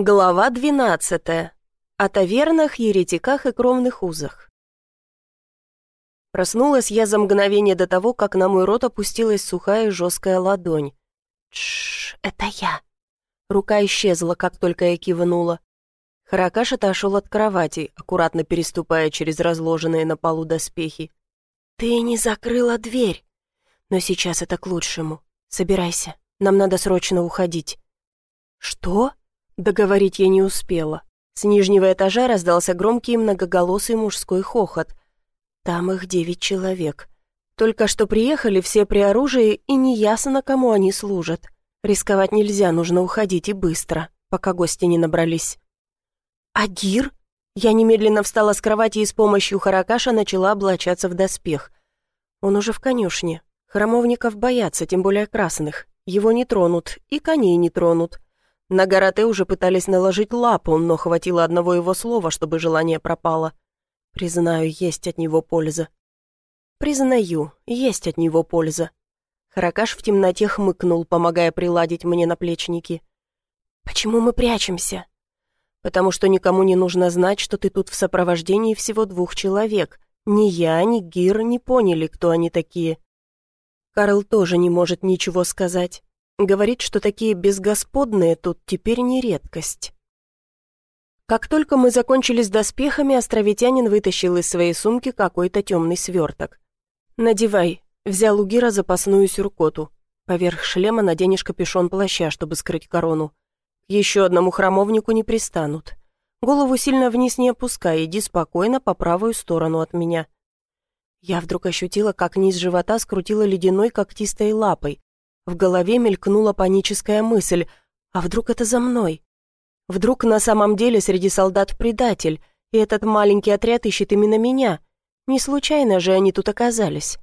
Глава 12. О тавернах, еретиках и кровных узах. Проснулась я за мгновение до того, как на мой рот опустилась сухая и жесткая ладонь. Тш, это я. Рука исчезла, как только я кивнула. Харакаш отошел от кровати, аккуратно переступая через разложенные на полу доспехи. «Ты не закрыла дверь. Но сейчас это к лучшему. Собирайся, нам надо срочно уходить». «Что?» Договорить я не успела. С нижнего этажа раздался громкий многоголосый мужской хохот. Там их девять человек. Только что приехали все при оружии, и неясно, кому они служат. Рисковать нельзя, нужно уходить и быстро, пока гости не набрались. «Агир?» Я немедленно встала с кровати и с помощью Харакаша начала облачаться в доспех. Он уже в конюшне. Храмовников боятся, тем более красных. Его не тронут, и коней не тронут. На Гарате уже пытались наложить лапу, но хватило одного его слова, чтобы желание пропало. Признаю, есть от него польза. Признаю, есть от него польза. Харакаш в темноте хмыкнул, помогая приладить мне наплечники. «Почему мы прячемся?» «Потому что никому не нужно знать, что ты тут в сопровождении всего двух человек. Ни я, ни Гир не поняли, кто они такие». Карл тоже не может ничего сказать. Говорит, что такие безгосподные тут теперь не редкость. Как только мы закончили с доспехами, островитянин вытащил из своей сумки какой-то темный сверток. «Надевай», — взял у Гира запасную сюркоту. Поверх шлема наденешь капюшон плаща, чтобы скрыть корону. Еще одному храмовнику не пристанут. Голову сильно вниз не опускай, иди спокойно по правую сторону от меня. Я вдруг ощутила, как низ живота скрутила ледяной когтистой лапой, в голове мелькнула паническая мысль, а вдруг это за мной? Вдруг на самом деле среди солдат предатель, и этот маленький отряд ищет именно меня? Не случайно же они тут оказались.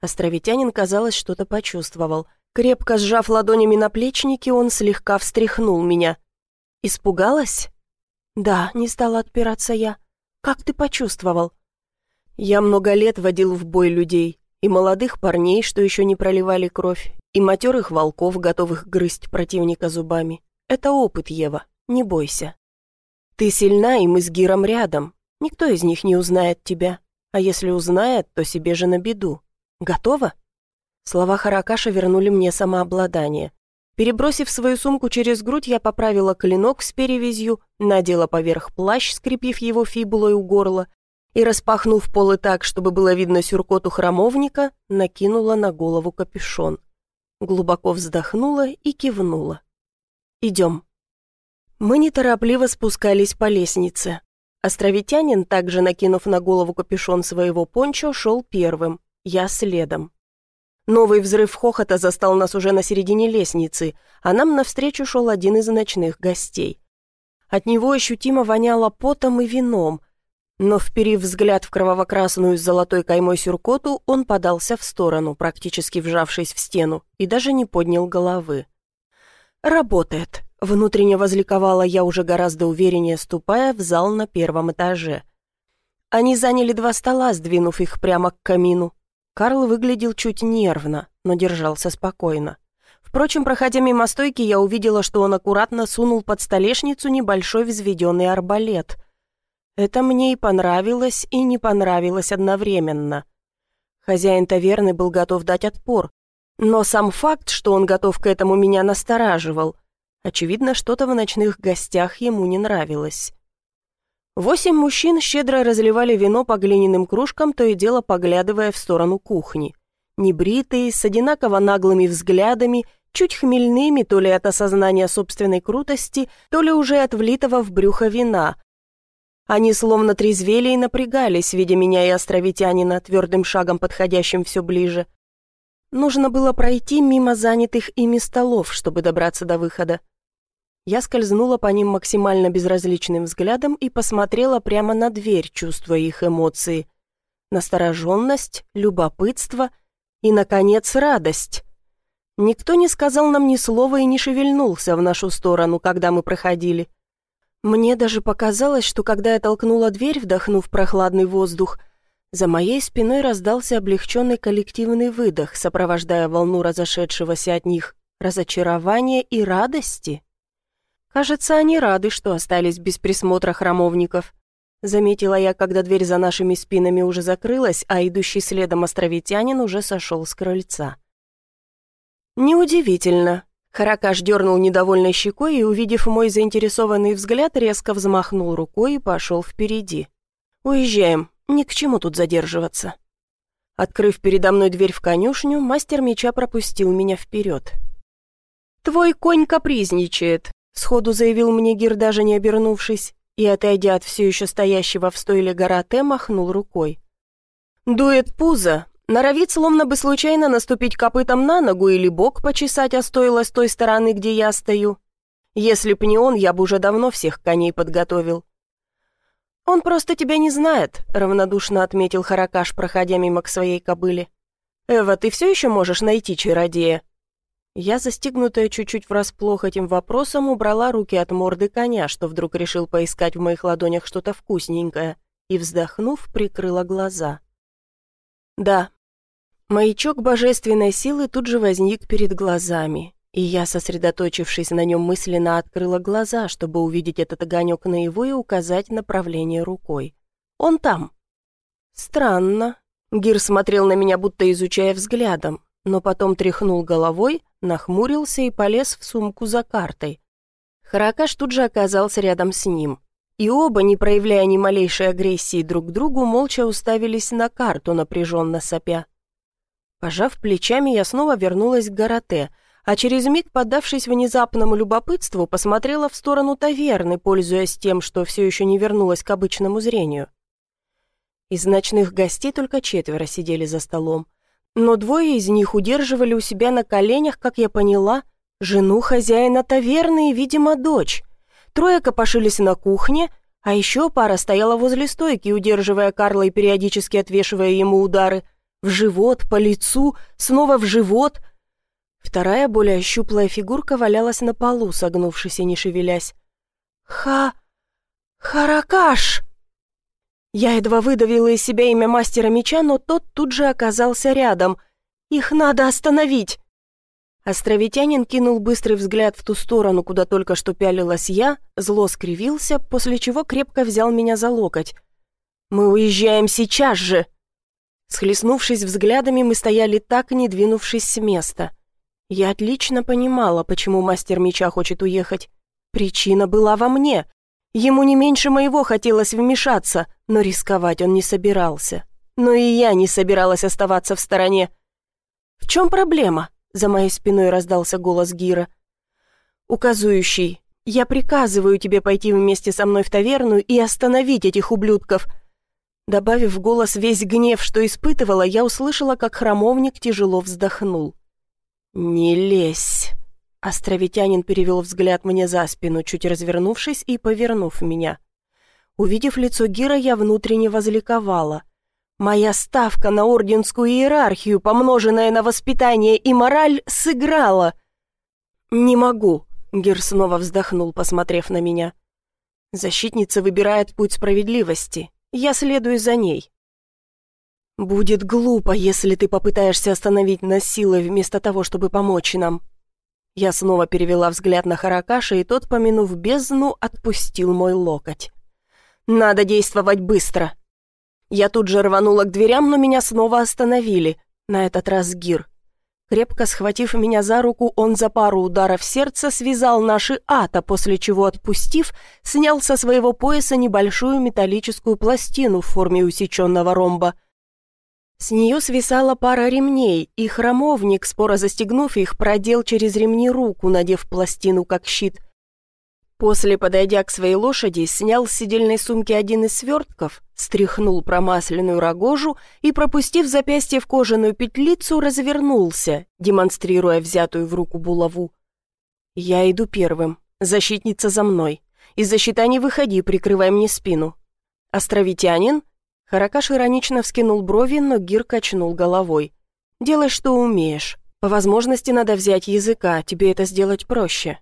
Островитянин, казалось, что-то почувствовал. Крепко сжав ладонями на плечники, он слегка встряхнул меня. «Испугалась?» «Да», — не стала отпираться я. «Как ты почувствовал?» «Я много лет водил в бой людей, и молодых парней, что еще не проливали кровь, и матерых волков, готовых грызть противника зубами. Это опыт, Ева, не бойся. Ты сильна, и мы с Гиром рядом. Никто из них не узнает тебя. А если узнает, то себе же на беду. Готова? Слова Харакаша вернули мне самообладание. Перебросив свою сумку через грудь, я поправила клинок с перевязью, надела поверх плащ, скрепив его фибулой у горла, и, распахнув полы так, чтобы было видно сюркоту храмовника, накинула на голову капюшон. Глубоко вздохнула и кивнула. «Идем». Мы неторопливо спускались по лестнице. Островитянин, также накинув на голову капюшон своего пончо, шел первым, я следом. Новый взрыв хохота застал нас уже на середине лестницы, а нам навстречу шел один из ночных гостей. От него ощутимо воняло потом и вином, но, вперив взгляд в кроваво-красную с золотой каймой сюркоту, он подался в сторону, практически вжавшись в стену, и даже не поднял головы. «Работает», — внутренне возликовала я уже гораздо увереннее, ступая в зал на первом этаже. Они заняли два стола, сдвинув их прямо к камину. Карл выглядел чуть нервно, но держался спокойно. Впрочем, проходя мимо стойки, я увидела, что он аккуратно сунул под столешницу небольшой взведенный арбалет — это мне и понравилось, и не понравилось одновременно. Хозяин таверны был готов дать отпор, но сам факт, что он готов к этому, меня настораживал. Очевидно, что-то в ночных гостях ему не нравилось. Восемь мужчин щедро разливали вино по глиняным кружкам, то и дело поглядывая в сторону кухни. Небритые, с одинаково наглыми взглядами, чуть хмельными то ли от осознания собственной крутости, то ли уже от влитого в брюхо вина, они словно трезвели и напрягались, видя меня и островитянина, твердым шагом подходящим все ближе. Нужно было пройти мимо занятых ими столов, чтобы добраться до выхода. Я скользнула по ним максимально безразличным взглядом и посмотрела прямо на дверь, чувствуя их эмоции. Настороженность, любопытство и, наконец, радость. Никто не сказал нам ни слова и не шевельнулся в нашу сторону, когда мы проходили. Мне даже показалось, что когда я толкнула дверь, вдохнув прохладный воздух, за моей спиной раздался облегченный коллективный выдох, сопровождая волну разошедшегося от них разочарования и радости. Кажется, они рады, что остались без присмотра храмовников. Заметила я, когда дверь за нашими спинами уже закрылась, а идущий следом островитянин уже сошел с крыльца. Неудивительно. Харакаш дернул недовольной щекой и, увидев мой заинтересованный взгляд, резко взмахнул рукой и пошел впереди. «Уезжаем, ни к чему тут задерживаться». Открыв передо мной дверь в конюшню, мастер меча пропустил меня вперед. «Твой конь капризничает», — сходу заявил мне Гир, даже не обернувшись и, отойдя от все еще стоящего в стойле Гарате, махнул рукой. «Дует пузо, норовит словно бы случайно наступить копытом на ногу или бок почесать, а стоило с той стороны, где я стою. Если б не он, я бы уже давно всех коней подготовил». «Он просто тебя не знает», — равнодушно отметил Харакаш, проходя мимо к своей кобыле. «Эва, ты все еще можешь найти чародея?» Я, застигнутая чуть-чуть врасплох этим вопросом, убрала руки от морды коня, что вдруг решил поискать в моих ладонях что-то вкусненькое, и, вздохнув, прикрыла глаза. Да, маячок божественной силы тут же возник перед глазами, и я, сосредоточившись на нем мысленно, открыла глаза, чтобы увидеть этот огонек наяву и указать направление рукой. Он там. Странно. Гир смотрел на меня, будто изучая взглядом, но потом тряхнул головой, нахмурился и полез в сумку за картой. Харакаш тут же оказался рядом с ним. И оба, не проявляя ни малейшей агрессии друг к другу, молча уставились на карту, напряженно сопя. Пожав плечами, я снова вернулась к Гарате, а через миг, поддавшись внезапному любопытству, посмотрела в сторону таверны, пользуясь тем, что все еще не вернулась к обычному зрению. Из ночных гостей только четверо сидели за столом но двое из них удерживали у себя на коленях, как я поняла, жену хозяина таверны и, видимо, дочь. Трое копошились на кухне, а еще пара стояла возле стойки, удерживая Карла и периодически отвешивая ему удары. В живот, по лицу, снова в живот. Вторая, более щуплая фигурка валялась на полу, согнувшись и не шевелясь. «Ха... Харакаш!» Я едва выдавила из себя имя мастера меча, но тот тут же оказался рядом. «Их надо остановить!» Островитянин кинул быстрый взгляд в ту сторону, куда только что пялилась я, зло скривился, после чего крепко взял меня за локоть. «Мы уезжаем сейчас же!» Схлестнувшись взглядами, мы стояли так, не двинувшись с места. Я отлично понимала, почему мастер меча хочет уехать. Причина была во мне. Ему не меньше моего хотелось вмешаться, но рисковать он не собирался. Но и я не собиралась оставаться в стороне. «В чем проблема?» — за моей спиной раздался голос Гира. «Указующий, я приказываю тебе пойти вместе со мной в таверну и остановить этих ублюдков». Добавив в голос весь гнев, что испытывала, я услышала, как храмовник тяжело вздохнул. «Не лезь!» Островитянин перевел взгляд мне за спину, чуть развернувшись и повернув меня. Увидев лицо Гира, я внутренне возликовала. Моя ставка на орденскую иерархию, помноженная на воспитание и мораль, сыграла. «Не могу», — Гир снова вздохнул, посмотрев на меня. «Защитница выбирает путь справедливости. Я следую за ней». «Будет глупо, если ты попытаешься остановить нас силой вместо того, чтобы помочь нам», я снова перевела взгляд на Харакаша, и тот, помянув бездну, отпустил мой локоть. «Надо действовать быстро!» Я тут же рванула к дверям, но меня снова остановили, на этот раз Гир. Крепко схватив меня за руку, он за пару ударов сердца связал наши ата, после чего, отпустив, снял со своего пояса небольшую металлическую пластину в форме усеченного ромба – с нее свисала пара ремней, и храмовник, споро застегнув их, продел через ремни руку, надев пластину как щит. После, подойдя к своей лошади, снял с сидельной сумки один из свертков, стряхнул промасленную рогожу и, пропустив запястье в кожаную петлицу, развернулся, демонстрируя взятую в руку булаву. «Я иду первым. Защитница за мной. Из защита не выходи, прикрывай мне спину. Островитянин?» Харакаш иронично вскинул брови, но Гир качнул головой. «Делай, что умеешь. По возможности надо взять языка, тебе это сделать проще».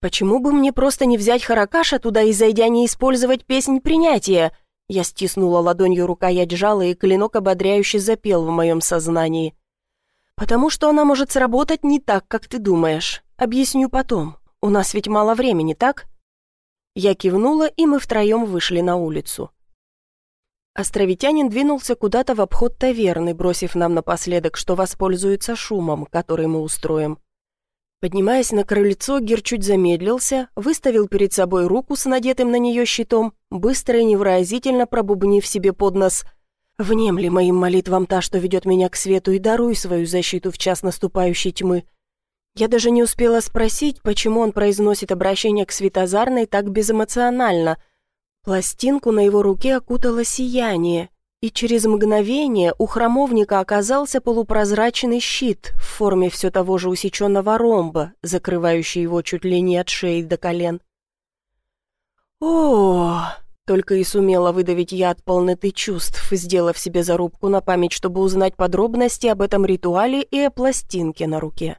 «Почему бы мне просто не взять Харакаша туда и, зайдя, не использовать песнь принятия?» Я стиснула ладонью рукоять жала, и клинок ободряюще запел в моем сознании. «Потому что она может сработать не так, как ты думаешь. Объясню потом. У нас ведь мало времени, так?» Я кивнула, и мы втроем вышли на улицу. Островитянин двинулся куда-то в обход таверны, бросив нам напоследок, что воспользуется шумом, который мы устроим. Поднимаясь на крыльцо, Гер чуть замедлился, выставил перед собой руку с надетым на нее щитом, быстро и невыразительно пробубнив себе под нос «Внемли моим молитвам та, что ведет меня к свету, и даруй свою защиту в час наступающей тьмы». Я даже не успела спросить, почему он произносит обращение к Светозарной так безэмоционально. Пластинку на его руке окутало сияние, и через мгновение у храмовника оказался полупрозрачный щит в форме все того же усеченного ромба, закрывающий его чуть ли не от шеи до колен. о только и сумела выдавить я от полноты чувств, сделав себе зарубку на память, чтобы узнать подробности об этом ритуале и о пластинке на руке.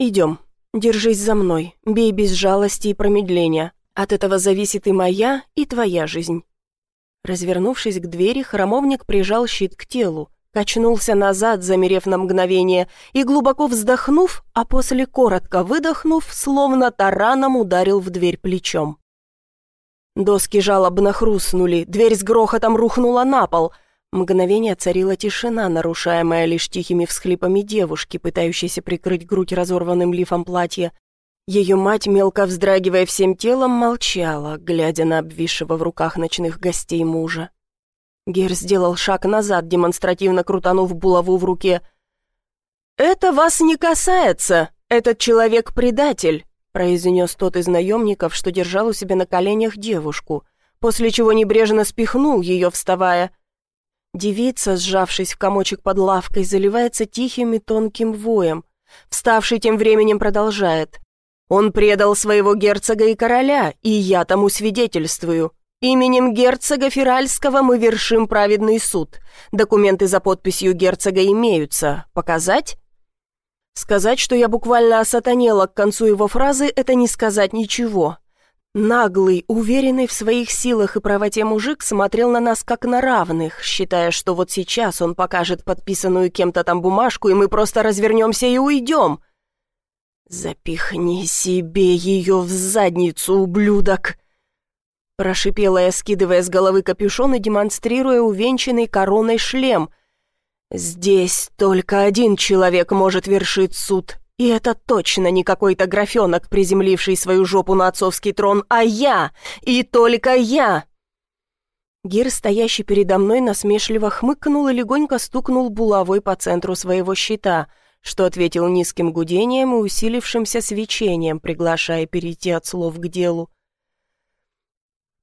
«Идем, держись за мной, бей без жалости и промедления. От этого зависит и моя, и твоя жизнь». Развернувшись к двери, храмовник прижал щит к телу, качнулся назад, замерев на мгновение, и, глубоко вздохнув, а после коротко выдохнув, словно тараном ударил в дверь плечом. Доски жалобно хрустнули, дверь с грохотом рухнула на пол. Мгновение царила тишина, нарушаемая лишь тихими всхлипами девушки, пытающейся прикрыть грудь разорванным лифом платья. Ее мать, мелко вздрагивая всем телом, молчала, глядя на обвисшего в руках ночных гостей мужа. Гер сделал шаг назад, демонстративно крутанув булаву в руке. «Это вас не касается! Этот человек предатель!» произнес тот из наемников, что держал у себя на коленях девушку, после чего небрежно спихнул ее, вставая – Девица, сжавшись в комочек под лавкой, заливается тихим и тонким воем. Вставший тем временем продолжает. «Он предал своего герцога и короля, и я тому свидетельствую. Именем герцога Феральского мы вершим праведный суд. Документы за подписью герцога имеются. Показать?» Сказать, что я буквально осатанела к концу его фразы, это не сказать ничего. Наглый, уверенный в своих силах и правоте мужик смотрел на нас как на равных, считая, что вот сейчас он покажет подписанную кем-то там бумажку, и мы просто развернемся и уйдем. «Запихни себе ее в задницу, ублюдок!» Прошипела я, скидывая с головы капюшон и демонстрируя увенчанный короной шлем. «Здесь только один человек может вершить суд, и это точно не какой-то графенок, приземливший свою жопу на отцовский трон, а я, и только я!» Гир, стоящий передо мной, насмешливо хмыкнул и легонько стукнул булавой по центру своего щита, что ответил низким гудением и усилившимся свечением, приглашая перейти от слов к делу.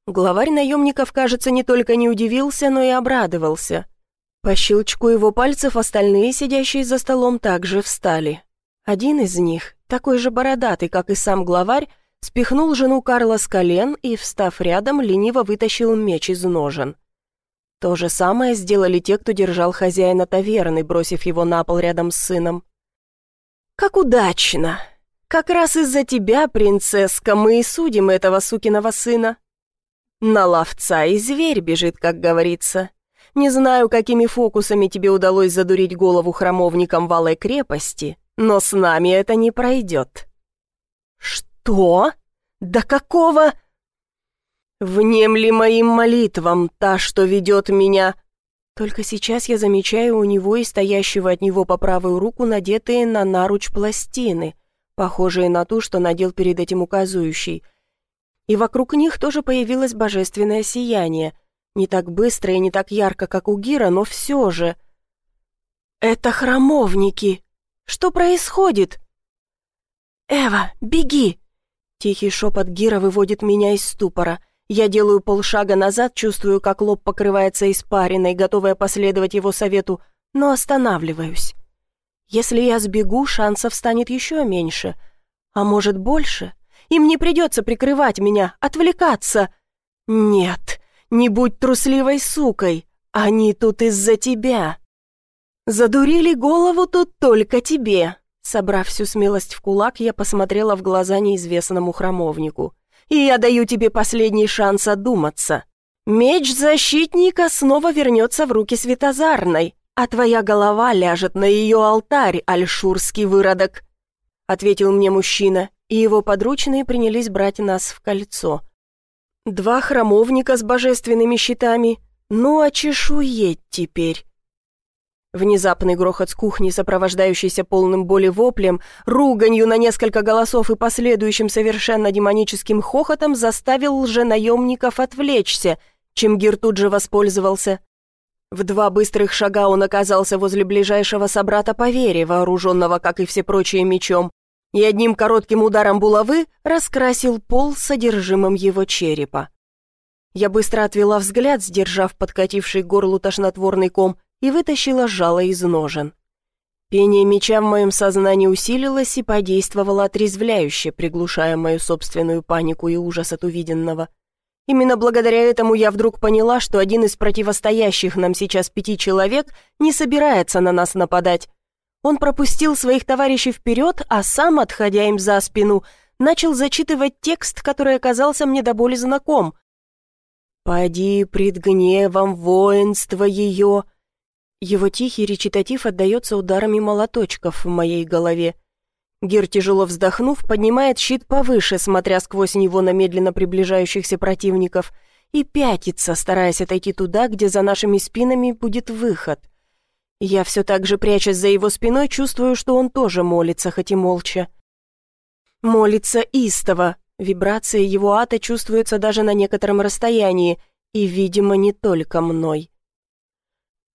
Главарь наемников, кажется, не только не удивился, но и обрадовался. По щелчку его пальцев остальные, сидящие за столом, также встали. Один из них, такой же бородатый, как и сам главарь, спихнул жену Карла с колен и, встав рядом, лениво вытащил меч из ножен. То же самое сделали те, кто держал хозяина таверны, бросив его на пол рядом с сыном. «Как удачно! Как раз из-за тебя, принцесска, мы и судим этого сукиного сына. На ловца и зверь бежит, как говорится. Не знаю, какими фокусами тебе удалось задурить голову храмовникам Валой крепости, но с нами это не пройдет». «Что? Да какого?» «Внемли моим молитвам, та, что ведет меня...» Только сейчас я замечаю у него и стоящего от него по правую руку надетые на наруч пластины, похожие на ту, что надел перед этим указующий. И вокруг них тоже появилось божественное сияние. Не так быстро и не так ярко, как у Гира, но все же... «Это храмовники!» Что происходит?» «Эва, беги!» Тихий шепот Гира выводит меня из ступора. Я делаю полшага назад, чувствую, как лоб покрывается испариной, готовая последовать его совету, но останавливаюсь. Если я сбегу, шансов станет еще меньше. А может, больше? Им не придется прикрывать меня, отвлекаться. Нет, не будь трусливой сукой. Они тут из-за тебя. «Задурили голову тут только тебе!» Собрав всю смелость в кулак, я посмотрела в глаза неизвестному храмовнику. «И я даю тебе последний шанс одуматься. Меч защитника снова вернется в руки Светозарной, а твоя голова ляжет на ее алтарь, альшурский выродок», ответил мне мужчина, и его подручные принялись брать нас в кольцо. Два храмовника с божественными щитами, ну а чешуеть теперь. Внезапный грохот с кухни, сопровождающийся полным боли воплем, руганью на несколько голосов и последующим совершенно демоническим хохотом заставил лженаемников отвлечься, чем Гир тут же воспользовался. В два быстрых шага он оказался возле ближайшего собрата по вере, вооруженного, как и все прочие, мечом, и одним коротким ударом булавы раскрасил пол содержимым его черепа. Я быстро отвела взгляд, сдержав подкативший горлу тошнотворный ком, и вытащила жало из ножен. Пение меча в моем сознании усилилось и подействовало отрезвляюще, приглушая мою собственную панику и ужас от увиденного. Именно благодаря этому я вдруг поняла, что один из противостоящих нам сейчас пяти человек не собирается на нас нападать. Он пропустил своих товарищей вперед, а сам, отходя им за спину, начал зачитывать текст, который оказался мне до боли знаком. «Поди пред гневом воинство ее», его тихий речитатив отдается ударами молоточков в моей голове. Гир, тяжело вздохнув, поднимает щит повыше, смотря сквозь него на медленно приближающихся противников, и пятится, стараясь отойти туда, где за нашими спинами будет выход. Я все так же, прячась за его спиной, чувствую, что он тоже молится, хоть и молча. Молится истово. Вибрации его ата чувствуются даже на некотором расстоянии, и, видимо, не только мной.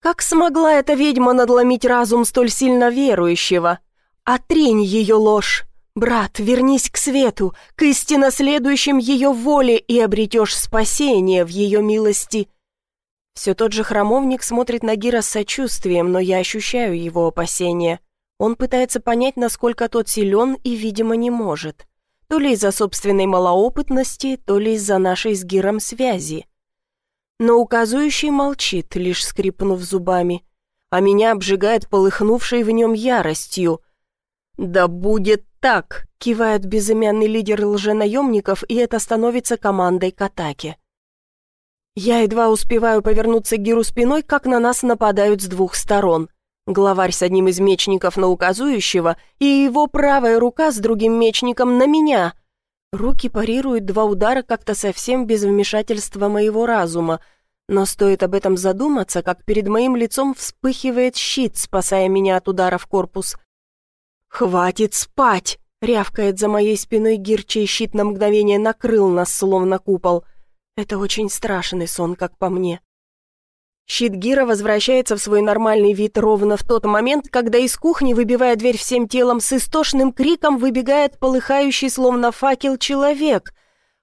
Как смогла эта ведьма надломить разум столь сильно верующего? Отрень ее ложь. Брат, вернись к свету, к истинно следующим ее воле и обретешь спасение в ее милости. Все тот же храмовник смотрит на Гира с сочувствием, но я ощущаю его опасения. Он пытается понять, насколько тот силен и, видимо, не может. То ли из-за собственной малоопытности, то ли из-за нашей с Гиром связи но указующий молчит, лишь скрипнув зубами, а меня обжигает полыхнувшей в нем яростью. «Да будет так!» — кивает безымянный лидер лженаемников, и это становится командой к атаке. Я едва успеваю повернуться к Гиру спиной, как на нас нападают с двух сторон. Главарь с одним из мечников на указующего, и его правая рука с другим мечником на меня — Руки парируют два удара как-то совсем без вмешательства моего разума, но стоит об этом задуматься, как перед моим лицом вспыхивает щит, спасая меня от удара в корпус. «Хватит спать!» — рявкает за моей спиной Гир, чей щит на мгновение накрыл нас, словно купол. Это очень страшный сон, как по мне. Щит Гира возвращается в свой нормальный вид ровно в тот момент, когда из кухни, выбивая дверь всем телом, с истошным криком выбегает полыхающий, словно факел, человек.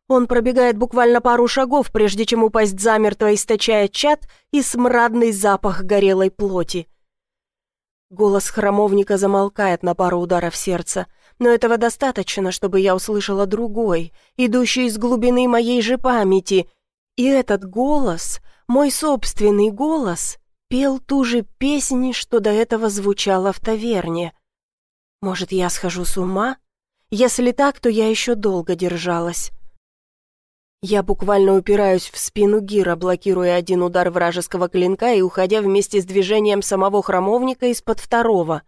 Он пробегает буквально пару шагов, прежде чем упасть замертво, источая чад и смрадный запах горелой плоти. Голос храмовника замолкает на пару ударов сердца, но этого достаточно, чтобы я услышала другой, идущий из глубины моей же памяти. И этот голос мой собственный голос пел ту же песнь, что до этого звучала в таверне. Может, я схожу с ума? Если так, то я еще долго держалась. Я буквально упираюсь в спину Гира, блокируя один удар вражеского клинка и уходя вместе с движением самого храмовника из-под второго.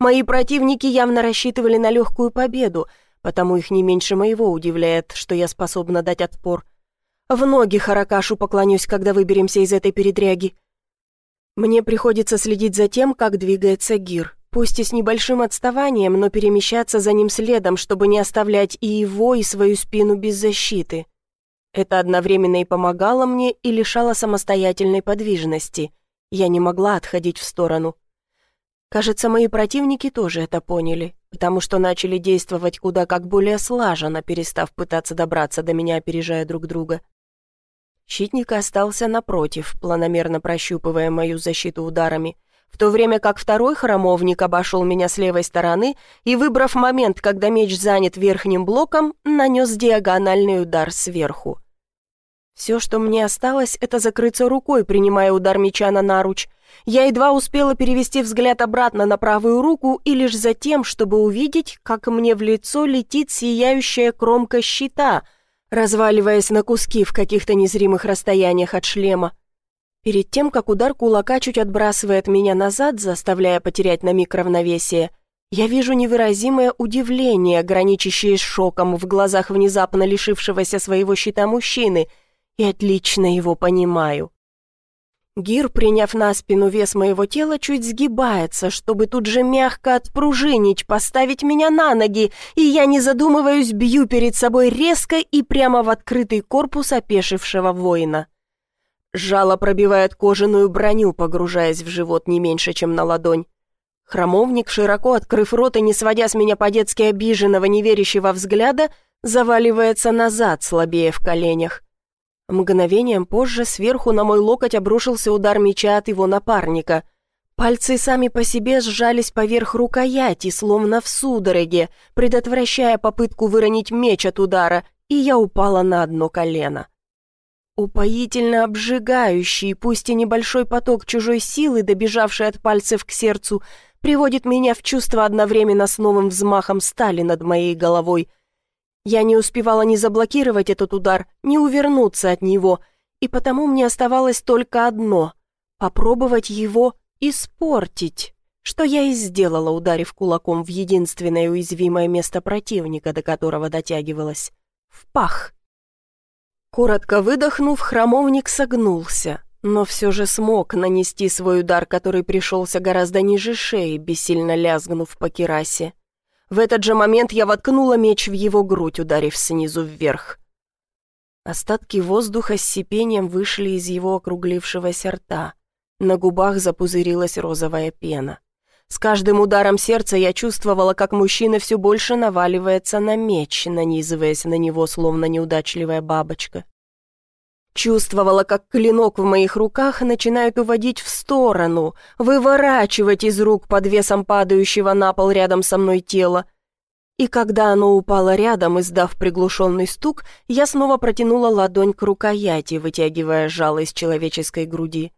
Мои противники явно рассчитывали на легкую победу, потому их не меньше моего удивляет, что я способна дать отпор. В ноги Харакашу поклонюсь, когда выберемся из этой передряги. Мне приходится следить за тем, как двигается Гир. Пусть и с небольшим отставанием, но перемещаться за ним следом, чтобы не оставлять и его, и свою спину без защиты. Это одновременно и помогало мне, и лишало самостоятельной подвижности. Я не могла отходить в сторону. Кажется, мои противники тоже это поняли, потому что начали действовать куда как более слаженно, перестав пытаться добраться до меня, опережая друг друга. Щитник остался напротив, планомерно прощупывая мою защиту ударами, в то время как второй храмовник обошел меня с левой стороны и, выбрав момент, когда меч занят верхним блоком, нанес диагональный удар сверху. Все, что мне осталось, это закрыться рукой, принимая удар меча на наруч. Я едва успела перевести взгляд обратно на правую руку и лишь за тем, чтобы увидеть, как мне в лицо летит сияющая кромка щита — разваливаясь на куски в каких-то незримых расстояниях от шлема. Перед тем, как удар кулака чуть отбрасывает меня назад, заставляя потерять на миг равновесие, Я вижу невыразимое удивление, граничащее с шоком в глазах внезапно лишившегося своего щита мужчины, и отлично его понимаю. Гир, приняв на спину вес моего тела, чуть сгибается, чтобы тут же мягко отпружинить, поставить меня на ноги, и я, не задумываюсь, бью перед собой резко и прямо в открытый корпус опешившего воина. Жало пробивает кожаную броню, погружаясь в живот не меньше, чем на ладонь. Хромовник, широко открыв рот и не сводя с меня по-детски обиженного, неверящего взгляда, заваливается назад, слабее в коленях. Мгновением позже сверху на мой локоть обрушился удар меча от его напарника. Пальцы сами по себе сжались поверх рукояти, словно в судороге, предотвращая попытку выронить меч от удара, и я упала на одно колено. Упоительно обжигающий, пусть и небольшой поток чужой силы, добежавший от пальцев к сердцу, приводит меня в чувство одновременно с новым взмахом стали над моей головой — я не успевала ни заблокировать этот удар, ни увернуться от него, и потому мне оставалось только одно — попробовать его испортить, что я и сделала, ударив кулаком в единственное уязвимое место противника, до которого дотягивалась — в пах. Коротко выдохнув, храмовник согнулся, но все же смог нанести свой удар, который пришелся гораздо ниже шеи, бессильно лязгнув по керасе. В этот же момент я воткнула меч в его грудь, ударив снизу вверх. Остатки воздуха с сипением вышли из его округлившегося рта. На губах запузырилась розовая пена. С каждым ударом сердца я чувствовала, как мужчина все больше наваливается на меч, нанизываясь на него, словно неудачливая бабочка. Чувствовала, как клинок в моих руках начинает уводить в сторону, выворачивать из рук под весом падающего на пол рядом со мной тела. И когда оно упало рядом, издав приглушенный стук, я снова протянула ладонь к рукояти, вытягивая жало из человеческой груди.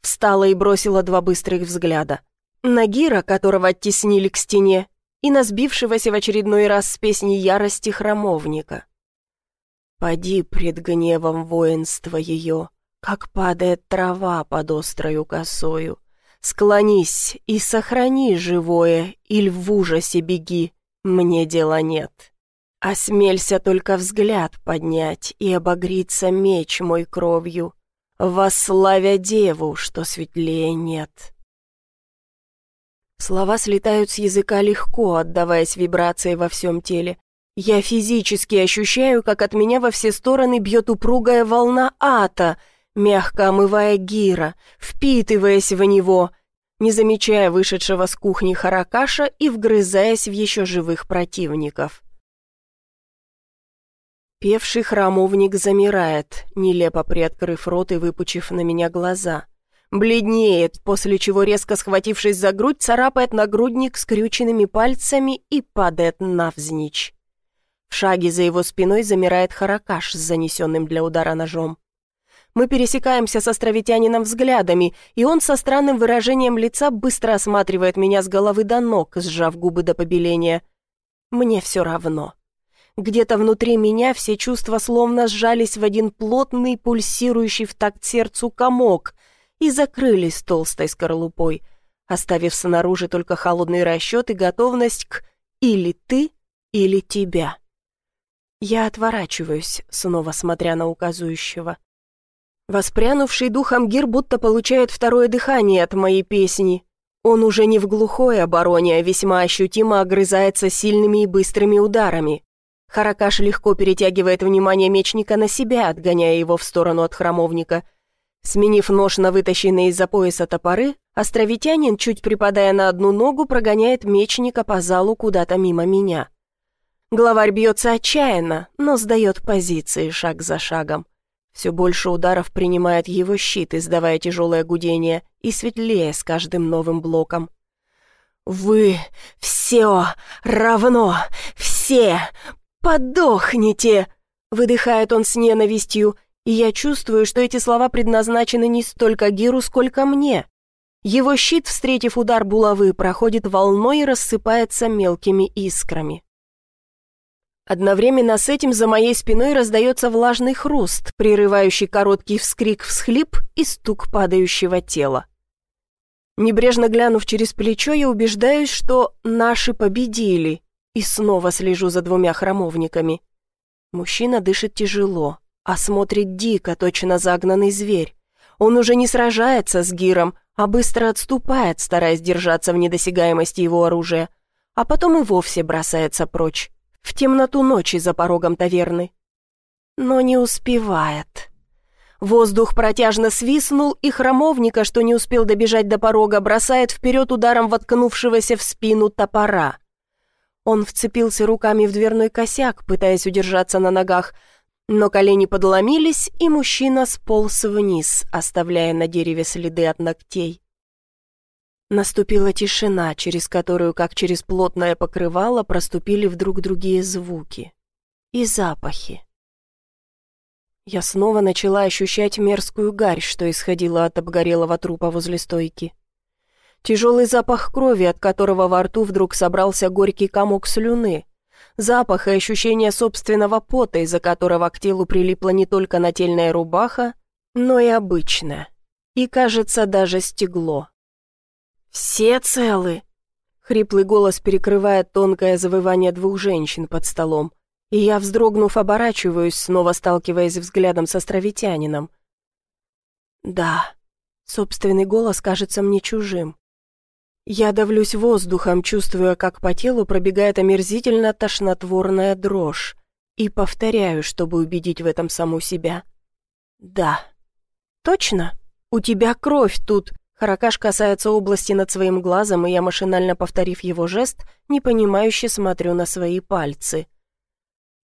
Встала и бросила два быстрых взгляда. На Гира, которого оттеснили к стене, и на сбившегося в очередной раз с песней ярости храмовника. Поди пред гневом воинства ее, Как падает трава под острою косою. Склонись и сохрани живое, Иль в ужасе беги, мне дела нет. Осмелься только взгляд поднять И обогриться меч мой кровью, Восславя деву, что светлее нет. Слова слетают с языка легко, отдаваясь вибрации во всем теле. Я физически ощущаю, как от меня во все стороны бьет упругая волна ата, мягко омывая гира, впитываясь в него, не замечая вышедшего с кухни Харакаша и вгрызаясь в еще живых противников. Певший храмовник замирает, нелепо приоткрыв рот и выпучив на меня глаза. Бледнеет, после чего, резко схватившись за грудь, царапает нагрудник скрюченными пальцами и падает навзничь. В шаге за его спиной замирает Харакаш с занесенным для удара ножом. Мы пересекаемся с островитянином взглядами, и он со странным выражением лица быстро осматривает меня с головы до ног, сжав губы до побеления. Мне все равно. Где-то внутри меня все чувства словно сжались в один плотный, пульсирующий в такт сердцу комок и закрылись толстой скорлупой, оставив снаружи только холодный расчет и готовность к «или ты, или тебя». Я отворачиваюсь, снова смотря на указующего. Воспрянувший духом Гир будто получает второе дыхание от моей песни. Он уже не в глухой обороне, а весьма ощутимо огрызается сильными и быстрыми ударами. Харакаш легко перетягивает внимание мечника на себя, отгоняя его в сторону от храмовника. Сменив нож на вытащенные из-за пояса топоры, островитянин, чуть припадая на одну ногу, прогоняет мечника по залу куда-то мимо меня. Главарь бьется отчаянно, но сдает позиции шаг за шагом. Все больше ударов принимает его щит, издавая тяжелое гудение, и светлее с каждым новым блоком. «Вы все равно, все подохнете!» Выдыхает он с ненавистью, и я чувствую, что эти слова предназначены не столько Гиру, сколько мне. Его щит, встретив удар булавы, проходит волной и рассыпается мелкими искрами. Одновременно с этим за моей спиной раздается влажный хруст, прерывающий короткий вскрик-всхлип и стук падающего тела. Небрежно глянув через плечо, я убеждаюсь, что наши победили, и снова слежу за двумя храмовниками. Мужчина дышит тяжело, а смотрит дико, точно загнанный зверь. Он уже не сражается с Гиром, а быстро отступает, стараясь держаться в недосягаемости его оружия, а потом и вовсе бросается прочь, в темноту ночи за порогом таверны. Но не успевает. Воздух протяжно свистнул, и храмовника, что не успел добежать до порога, бросает вперед ударом воткнувшегося в спину топора. Он вцепился руками в дверной косяк, пытаясь удержаться на ногах, но колени подломились, и мужчина сполз вниз, оставляя на дереве следы от ногтей. Наступила тишина, через которую, как через плотное покрывало, проступили вдруг другие звуки и запахи. Я снова начала ощущать мерзкую гарь, что исходила от обгорелого трупа возле стойки. Тяжелый запах крови, от которого во рту вдруг собрался горький комок слюны. Запах и ощущение собственного пота, из-за которого к телу прилипла не только нательная рубаха, но и обычная. И, кажется, даже стегло. «Все целы!» Хриплый голос перекрывает тонкое завывание двух женщин под столом и я, вздрогнув, оборачиваюсь, снова сталкиваясь взглядом с островитянином. «Да», — собственный голос кажется мне чужим. Я давлюсь воздухом, чувствуя, как по телу пробегает омерзительно тошнотворная дрожь, и повторяю, чтобы убедить в этом саму себя. «Да». «Точно? У тебя кровь тут!» Харакаш касается области над своим глазом, и я, машинально повторив его жест, непонимающе смотрю на свои пальцы —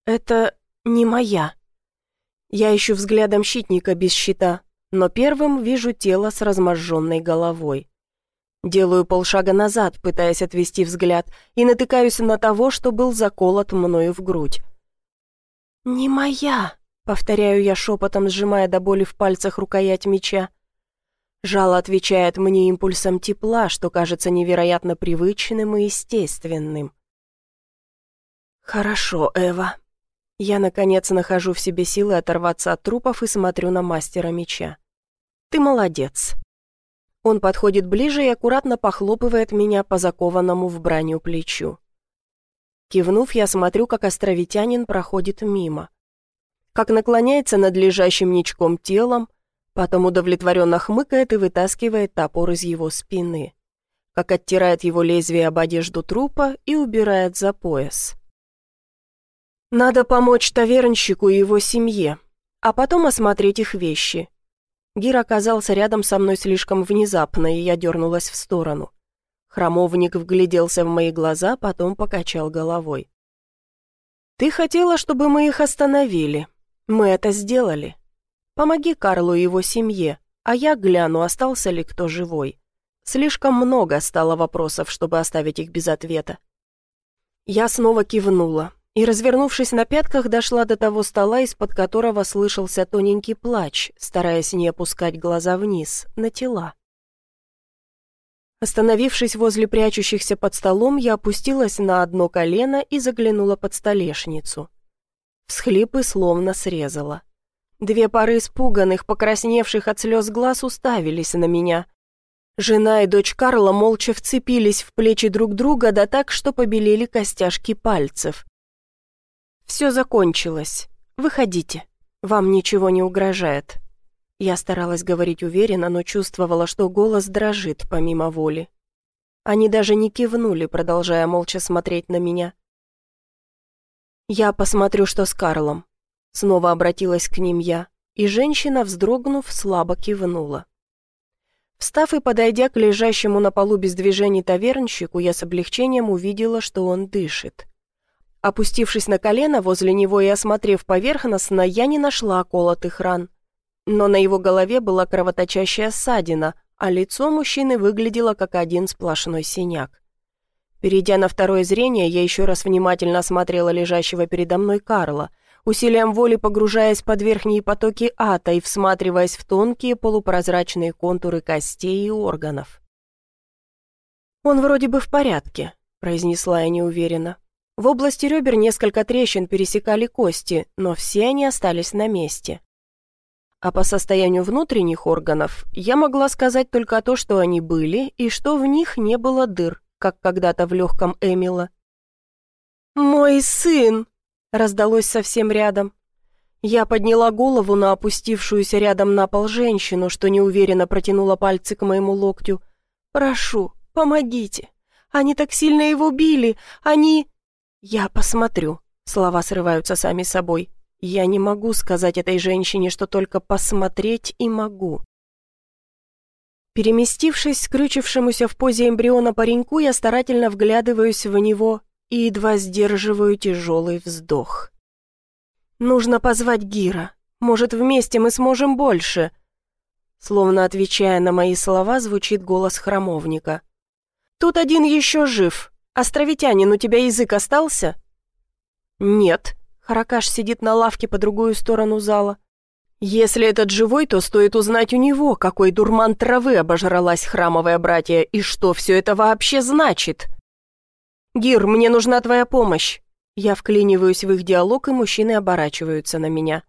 это не моя. Я ищу взглядом щитника без щита, но первым вижу тело с разможженной головой. Делаю полшага назад, пытаясь отвести взгляд, и натыкаюсь на того, что был заколот мною в грудь. «Не моя», — повторяю я шепотом, сжимая до боли в пальцах рукоять меча. Жало отвечает мне импульсом тепла, что кажется невероятно привычным и естественным. «Хорошо, Эва», я, наконец, нахожу в себе силы оторваться от трупов и смотрю на мастера меча. «Ты молодец». Он подходит ближе и аккуратно похлопывает меня по закованному в браню плечу. Кивнув, я смотрю, как островитянин проходит мимо. Как наклоняется над лежащим ничком телом, потом удовлетворенно хмыкает и вытаскивает топор из его спины. Как оттирает его лезвие об одежду трупа и убирает за пояс. Надо помочь тавернщику и его семье, а потом осмотреть их вещи. Гир оказался рядом со мной слишком внезапно, и я дернулась в сторону. Хромовник вгляделся в мои глаза, потом покачал головой. «Ты хотела, чтобы мы их остановили. Мы это сделали. Помоги Карлу и его семье, а я гляну, остался ли кто живой. Слишком много стало вопросов, чтобы оставить их без ответа». Я снова кивнула, и, развернувшись на пятках, дошла до того стола, из-под которого слышался тоненький плач, стараясь не опускать глаза вниз, на тела. Остановившись возле прячущихся под столом, я опустилась на одно колено и заглянула под столешницу. Всхлипы словно срезала. Две пары испуганных, покрасневших от слез глаз уставились на меня. Жена и дочь Карла молча вцепились в плечи друг друга, да так, что побелели костяшки пальцев. «Все закончилось. Выходите. Вам ничего не угрожает». Я старалась говорить уверенно, но чувствовала, что голос дрожит помимо воли. Они даже не кивнули, продолжая молча смотреть на меня. «Я посмотрю, что с Карлом». Снова обратилась к ним я, и женщина, вздрогнув, слабо кивнула. Встав и подойдя к лежащему на полу без движений тавернщику, я с облегчением увидела, что он дышит. Опустившись на колено возле него и осмотрев поверхностно, я не нашла колотых ран. Но на его голове была кровоточащая ссадина, а лицо мужчины выглядело как один сплошной синяк. Перейдя на второе зрение, я еще раз внимательно осмотрела лежащего передо мной Карла, усилием воли погружаясь под верхние потоки ата и всматриваясь в тонкие полупрозрачные контуры костей и органов. «Он вроде бы в порядке», — произнесла я неуверенно. В области ребер несколько трещин пересекали кости, но все они остались на месте. а по состоянию внутренних органов я могла сказать только то, что они были, и что в них не было дыр, как когда-то в легком Эмила. «Мой сын!» — раздалось совсем рядом. Я подняла голову на опустившуюся рядом на пол женщину, что неуверенно протянула пальцы к моему локтю. «Прошу, помогите. Они так сильно его били. Они...» «Я посмотрю». Слова срываются сами собой. Я не могу сказать этой женщине, что только посмотреть и могу. Переместившись к скрючившемуся в позе эмбриона пареньку, я старательно вглядываюсь в него и едва сдерживаю тяжелый вздох. «Нужно позвать Гира. Может, вместе мы сможем больше?» Словно отвечая на мои слова, звучит голос храмовника. «Тут один еще жив. Островитянин, у тебя язык остался?» «Нет», Харакаш сидит на лавке по другую сторону зала. Если этот живой, то стоит узнать у него, какой дурман травы обожралась храмовая братья, и что все это вообще значит. «Гир, мне нужна твоя помощь!» Я вклиниваюсь в их диалог, и мужчины оборачиваются на меня.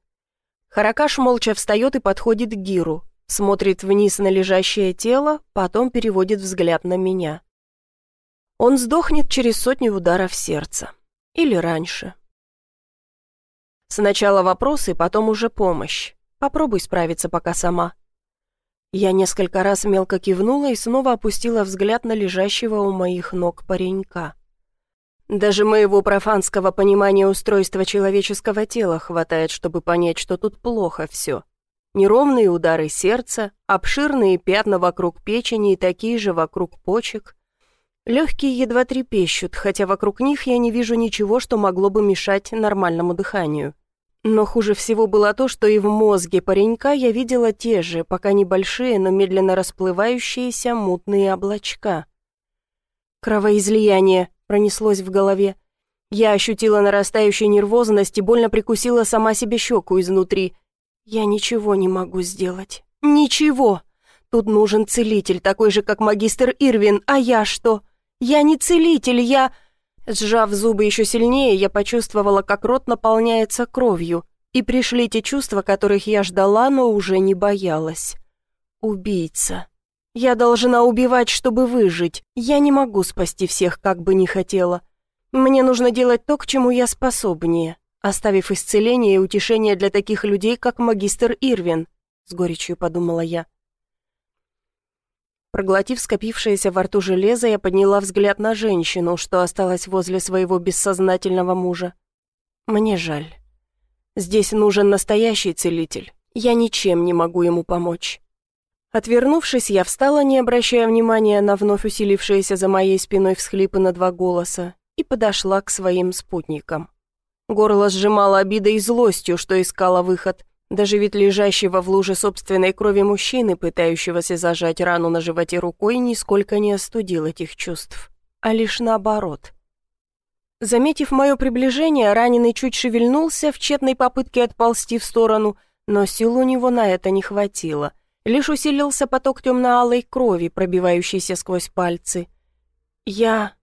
Харакаш молча встает и подходит к Гиру, смотрит вниз на лежащее тело, потом переводит взгляд на меня. Он сдохнет через сотню ударов сердца. Или раньше. Сначала вопросы, потом уже помощь. Попробуй справиться пока сама». Я несколько раз мелко кивнула и снова опустила взгляд на лежащего у моих ног паренька. Даже моего профанского понимания устройства человеческого тела хватает, чтобы понять, что тут плохо все. Неровные удары сердца, обширные пятна вокруг печени и такие же вокруг почек. Легкие едва трепещут, хотя вокруг них я не вижу ничего, что могло бы мешать нормальному дыханию. Но хуже всего было то, что и в мозге паренька я видела те же, пока небольшие, но медленно расплывающиеся мутные облачка. Кровоизлияние пронеслось в голове. Я ощутила нарастающую нервозность и больно прикусила сама себе щеку изнутри. Я ничего не могу сделать. Ничего! Тут нужен целитель, такой же, как магистр Ирвин, а я что? Я не целитель, я... Сжав зубы еще сильнее, я почувствовала, как рот наполняется кровью, и пришли те чувства, которых я ждала, но уже не боялась. Убийца. Я должна убивать, чтобы выжить. Я не могу спасти всех, как бы ни хотела. Мне нужно делать то, к чему я способнее, оставив исцеление и утешение для таких людей, как магистр Ирвин, с горечью подумала я. Проглотив скопившееся во рту железо, я подняла взгляд на женщину, что осталась возле своего бессознательного мужа. Мне жаль. Здесь нужен настоящий целитель. Я ничем не могу ему помочь. Отвернувшись, я встала, не обращая внимания на вновь усилившиеся за моей спиной всхлипы на два голоса, и подошла к своим спутникам. Горло сжимало обидой и злостью, что искала выход. Даже вид лежащего в луже собственной крови мужчины, пытающегося зажать рану на животе рукой, нисколько не остудил этих чувств, а лишь наоборот. Заметив мое приближение, раненый чуть шевельнулся в тщетной попытке отползти в сторону, но сил у него на это не хватило. Лишь усилился поток темно-алой крови, пробивающийся сквозь пальцы. Я...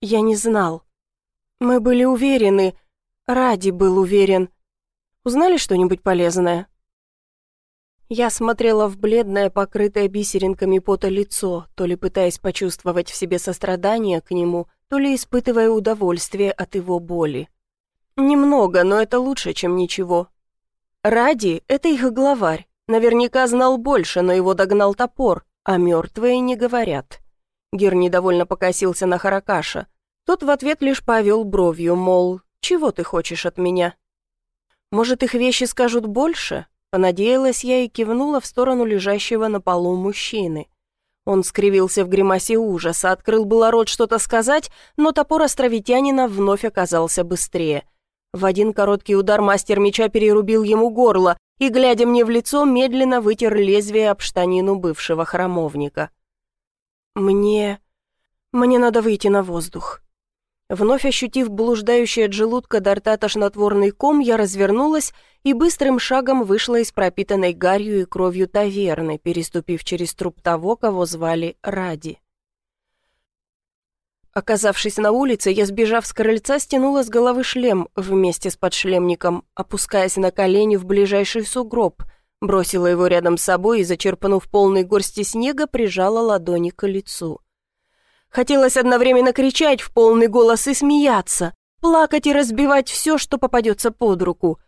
я не знал. Мы были уверены, Ради был уверен, Узнали что-нибудь полезное?» Я смотрела в бледное, покрытое бисеринками пота лицо, то ли пытаясь почувствовать в себе сострадание к нему, то ли испытывая удовольствие от его боли. Немного, но это лучше, чем ничего. Ради — это их главарь. Наверняка знал больше, но его догнал топор, а мертвые не говорят. Гир недовольно покосился на Харакаша. Тот в ответ лишь повел бровью, мол, «Чего ты хочешь от меня?» Может, их вещи скажут больше? Понадеялась я и кивнула в сторону лежащего на полу мужчины. Он скривился в гримасе ужаса, открыл было рот что-то сказать, но топор островитянина вновь оказался быстрее. В один короткий удар мастер меча перерубил ему горло и, глядя мне в лицо, медленно вытер лезвие об штанину бывшего храмовника. «Мне... мне надо выйти на воздух», Вновь ощутив блуждающий от желудка до рта тошнотворный ком, я развернулась и быстрым шагом вышла из пропитанной гарью и кровью таверны, переступив через труп того, кого звали Ради. Оказавшись на улице, я, сбежав с крыльца, стянула с головы шлем вместе с подшлемником, опускаясь на колени в ближайший сугроб, Бросила его рядом с собой и, зачерпнув полной горсти снега, прижала ладони к лицу. Хотелось одновременно кричать в полный голос и смеяться, плакать и разбивать все, что попадется под руку.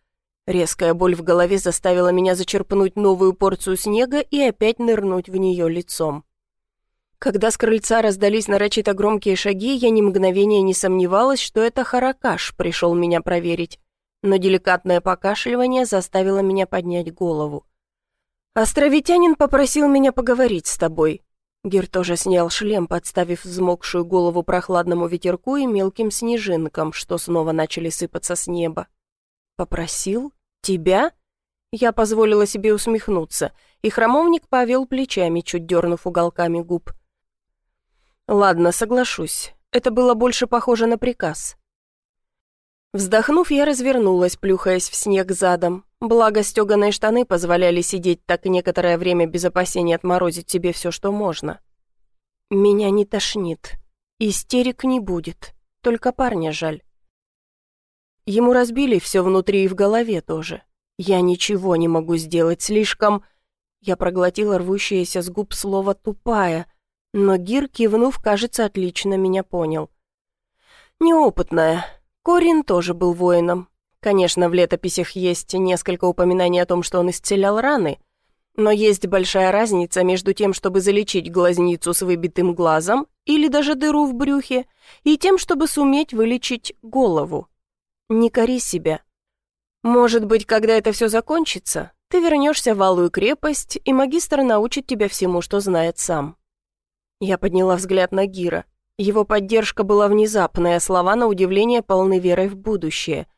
Резкая боль в голове заставила меня зачерпнуть новую порцию снега и опять нырнуть в нее лицом. Когда с крыльца раздались нарочито громкие шаги, я ни мгновения не сомневалась, что это Харакаш пришел меня проверить, но деликатное покашливание заставило меня поднять голову. «Островитянин попросил меня поговорить с тобой». Гир тоже снял шлем, подставив взмокшую голову прохладному ветерку и мелким снежинкам, что снова начали сыпаться с неба. «Попросил? Тебя?» Я позволила себе усмехнуться, и храмовник повел плечами, чуть дернув уголками губ. Ладно, соглашусь. Это было больше похоже на приказ. Вздохнув, я развернулась, плюхаясь в снег задом. Благо, стеганые штаны позволяли сидеть так некоторое время без опасения отморозить себе все, что можно. Меня не тошнит. Истерик не будет. Только парня жаль. Ему разбили все внутри и в голове тоже. Я ничего не могу сделать, слишком... Я проглотила рвущееся с губ слово «тупая», но Гир, кивнув, кажется, отлично меня понял. Неопытная. Корин тоже был воином. Конечно, в летописях есть несколько упоминаний о том, что он исцелял раны, но есть большая разница между тем, чтобы залечить глазницу с выбитым глазом или даже дыру в брюхе, и тем, чтобы суметь вылечить голову. Не кори себя. Может быть, когда это все закончится, ты вернешься в Алую крепость, и магистр научит тебя всему, что знает сам. Я подняла взгляд на Гира. Его поддержка была внезапная, слова на удивление полны верой в будущее.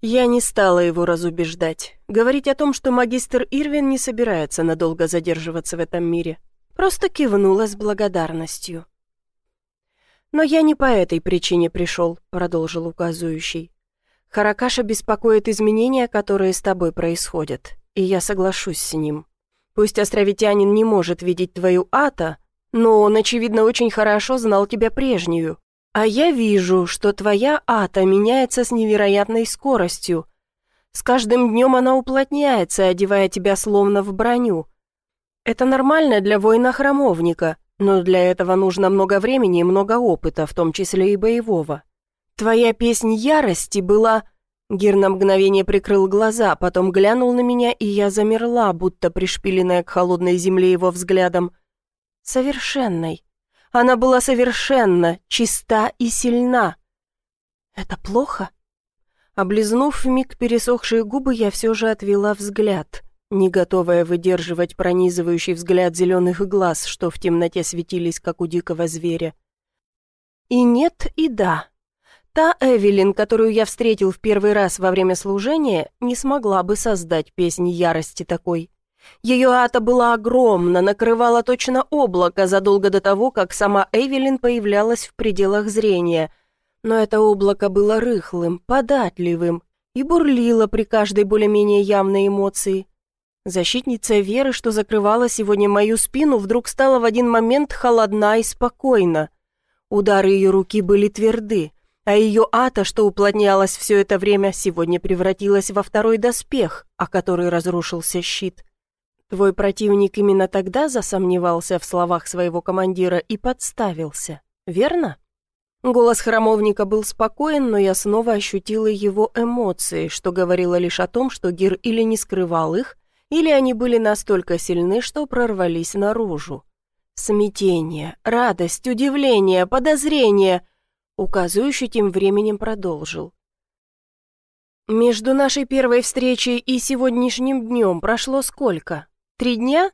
Я не стала его разубеждать, говорить о том, что магистр Ирвин не собирается надолго задерживаться в этом мире. Просто кивнула с благодарностью. «Но я не по этой причине пришел», — продолжил указующий. «Харакаша беспокоит изменения, которые с тобой происходят, и я соглашусь с ним. Пусть островитянин не может видеть твою ата, но он, очевидно, очень хорошо знал тебя прежнюю. А я вижу, что твоя ата меняется с невероятной скоростью. С каждым днем она уплотняется, одевая тебя словно в броню. Это нормально для воина-храмовника, но для этого нужно много времени и много опыта, в том числе и боевого. Твоя песнь ярости была Гир на мгновение прикрыл глаза, потом глянул на меня, и я замерла, будто пришпиленная к холодной земле его взглядом. Совершенной. Она была совершенна, чиста и сильна. Это плохо? Облизнув вмиг пересохшие губы, я все же отвела взгляд, не готовая выдерживать пронизывающий взгляд зеленых глаз, что в темноте светились, как у дикого зверя. И нет, и да. Та Эвелин, которую я встретил в первый раз во время служения, не смогла бы создать песнь ярости такой. Ее ата была огромна, накрывала точно облако задолго до того, как сама Эвелин появлялась в пределах зрения. Но это облако было рыхлым, податливым и бурлило при каждой более-менее явной эмоции. Защитница веры, что закрывала сегодня мою спину, вдруг стала в один момент холодна и спокойна. Удары ее руки были тверды, а ее ата, что уплотнялась все это время, сегодня превратилась во второй доспех, о который разрушился щит. Твой противник именно тогда засомневался в словах своего командира и подставился, верно? Голос храмовника был спокоен, но я снова ощутила его эмоции, что говорило лишь о том, что Гир или не скрывал их, или они были настолько сильны, что прорвались наружу. Смятение, радость, удивление, подозрение — Указывающий тем временем продолжил. «Между нашей первой встречей и сегодняшним днем прошло сколько? Три дня?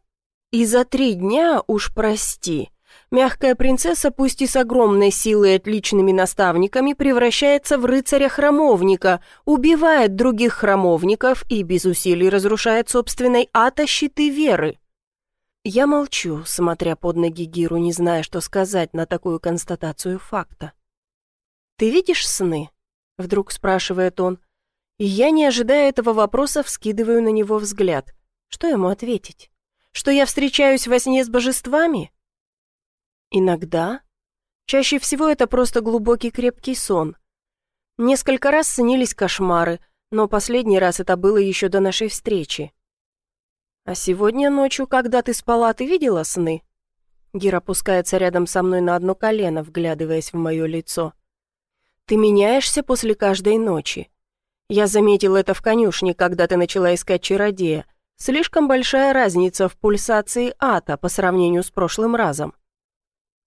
И за три дня, уж прости, мягкая принцесса, пусть и с огромной силой и отличными наставниками, превращается в рыцаря-храмовника, убивает других храмовников и без усилий разрушает собственной ата щиты веры. Я молчу, смотря под ноги Гиру, не зная, что сказать на такую констатацию факта. «Ты видишь сны?» — вдруг спрашивает он. И я, не ожидая этого вопроса, вскидываю на него взгляд. Что ему ответить? Что я встречаюсь во сне с божествами? Иногда. Чаще всего это просто глубокий крепкий сон. Несколько раз снились кошмары, Но последний раз это было еще до нашей встречи. А сегодня ночью, когда ты спала, ты видела сны? Гир опускается рядом со мной на одно колено, вглядываясь в мое лицо. Ты меняешься после каждой ночи. Я заметил это в конюшне, когда ты начала искать чародея. Слишком большая разница в пульсации ата по сравнению с прошлым разом.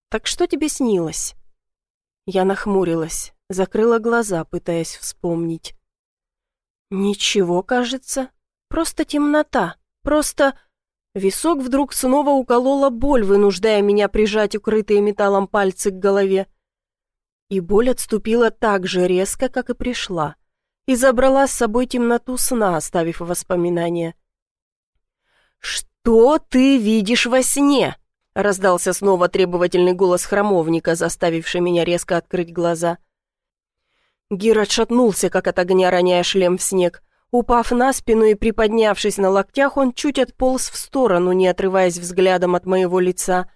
Так что тебе снилось? Я нахмурилась, закрыла глаза, пытаясь вспомнить. Ничего, кажется. Просто темнота. Просто... Висок вдруг снова уколола боль, вынуждая меня прижать укрытые металлом пальцы к голове. И боль отступила так же резко, как и пришла, и забрала с собой темноту сна, оставив воспоминания. «Что ты видишь во сне?» — раздался снова требовательный голос храмовника, заставивший меня резко открыть глаза. Гир отшатнулся, как от огня, роняя шлем в снег. Упав на спину и приподнявшись на локтях, он чуть отполз в сторону, не отрываясь взглядом от моего лица.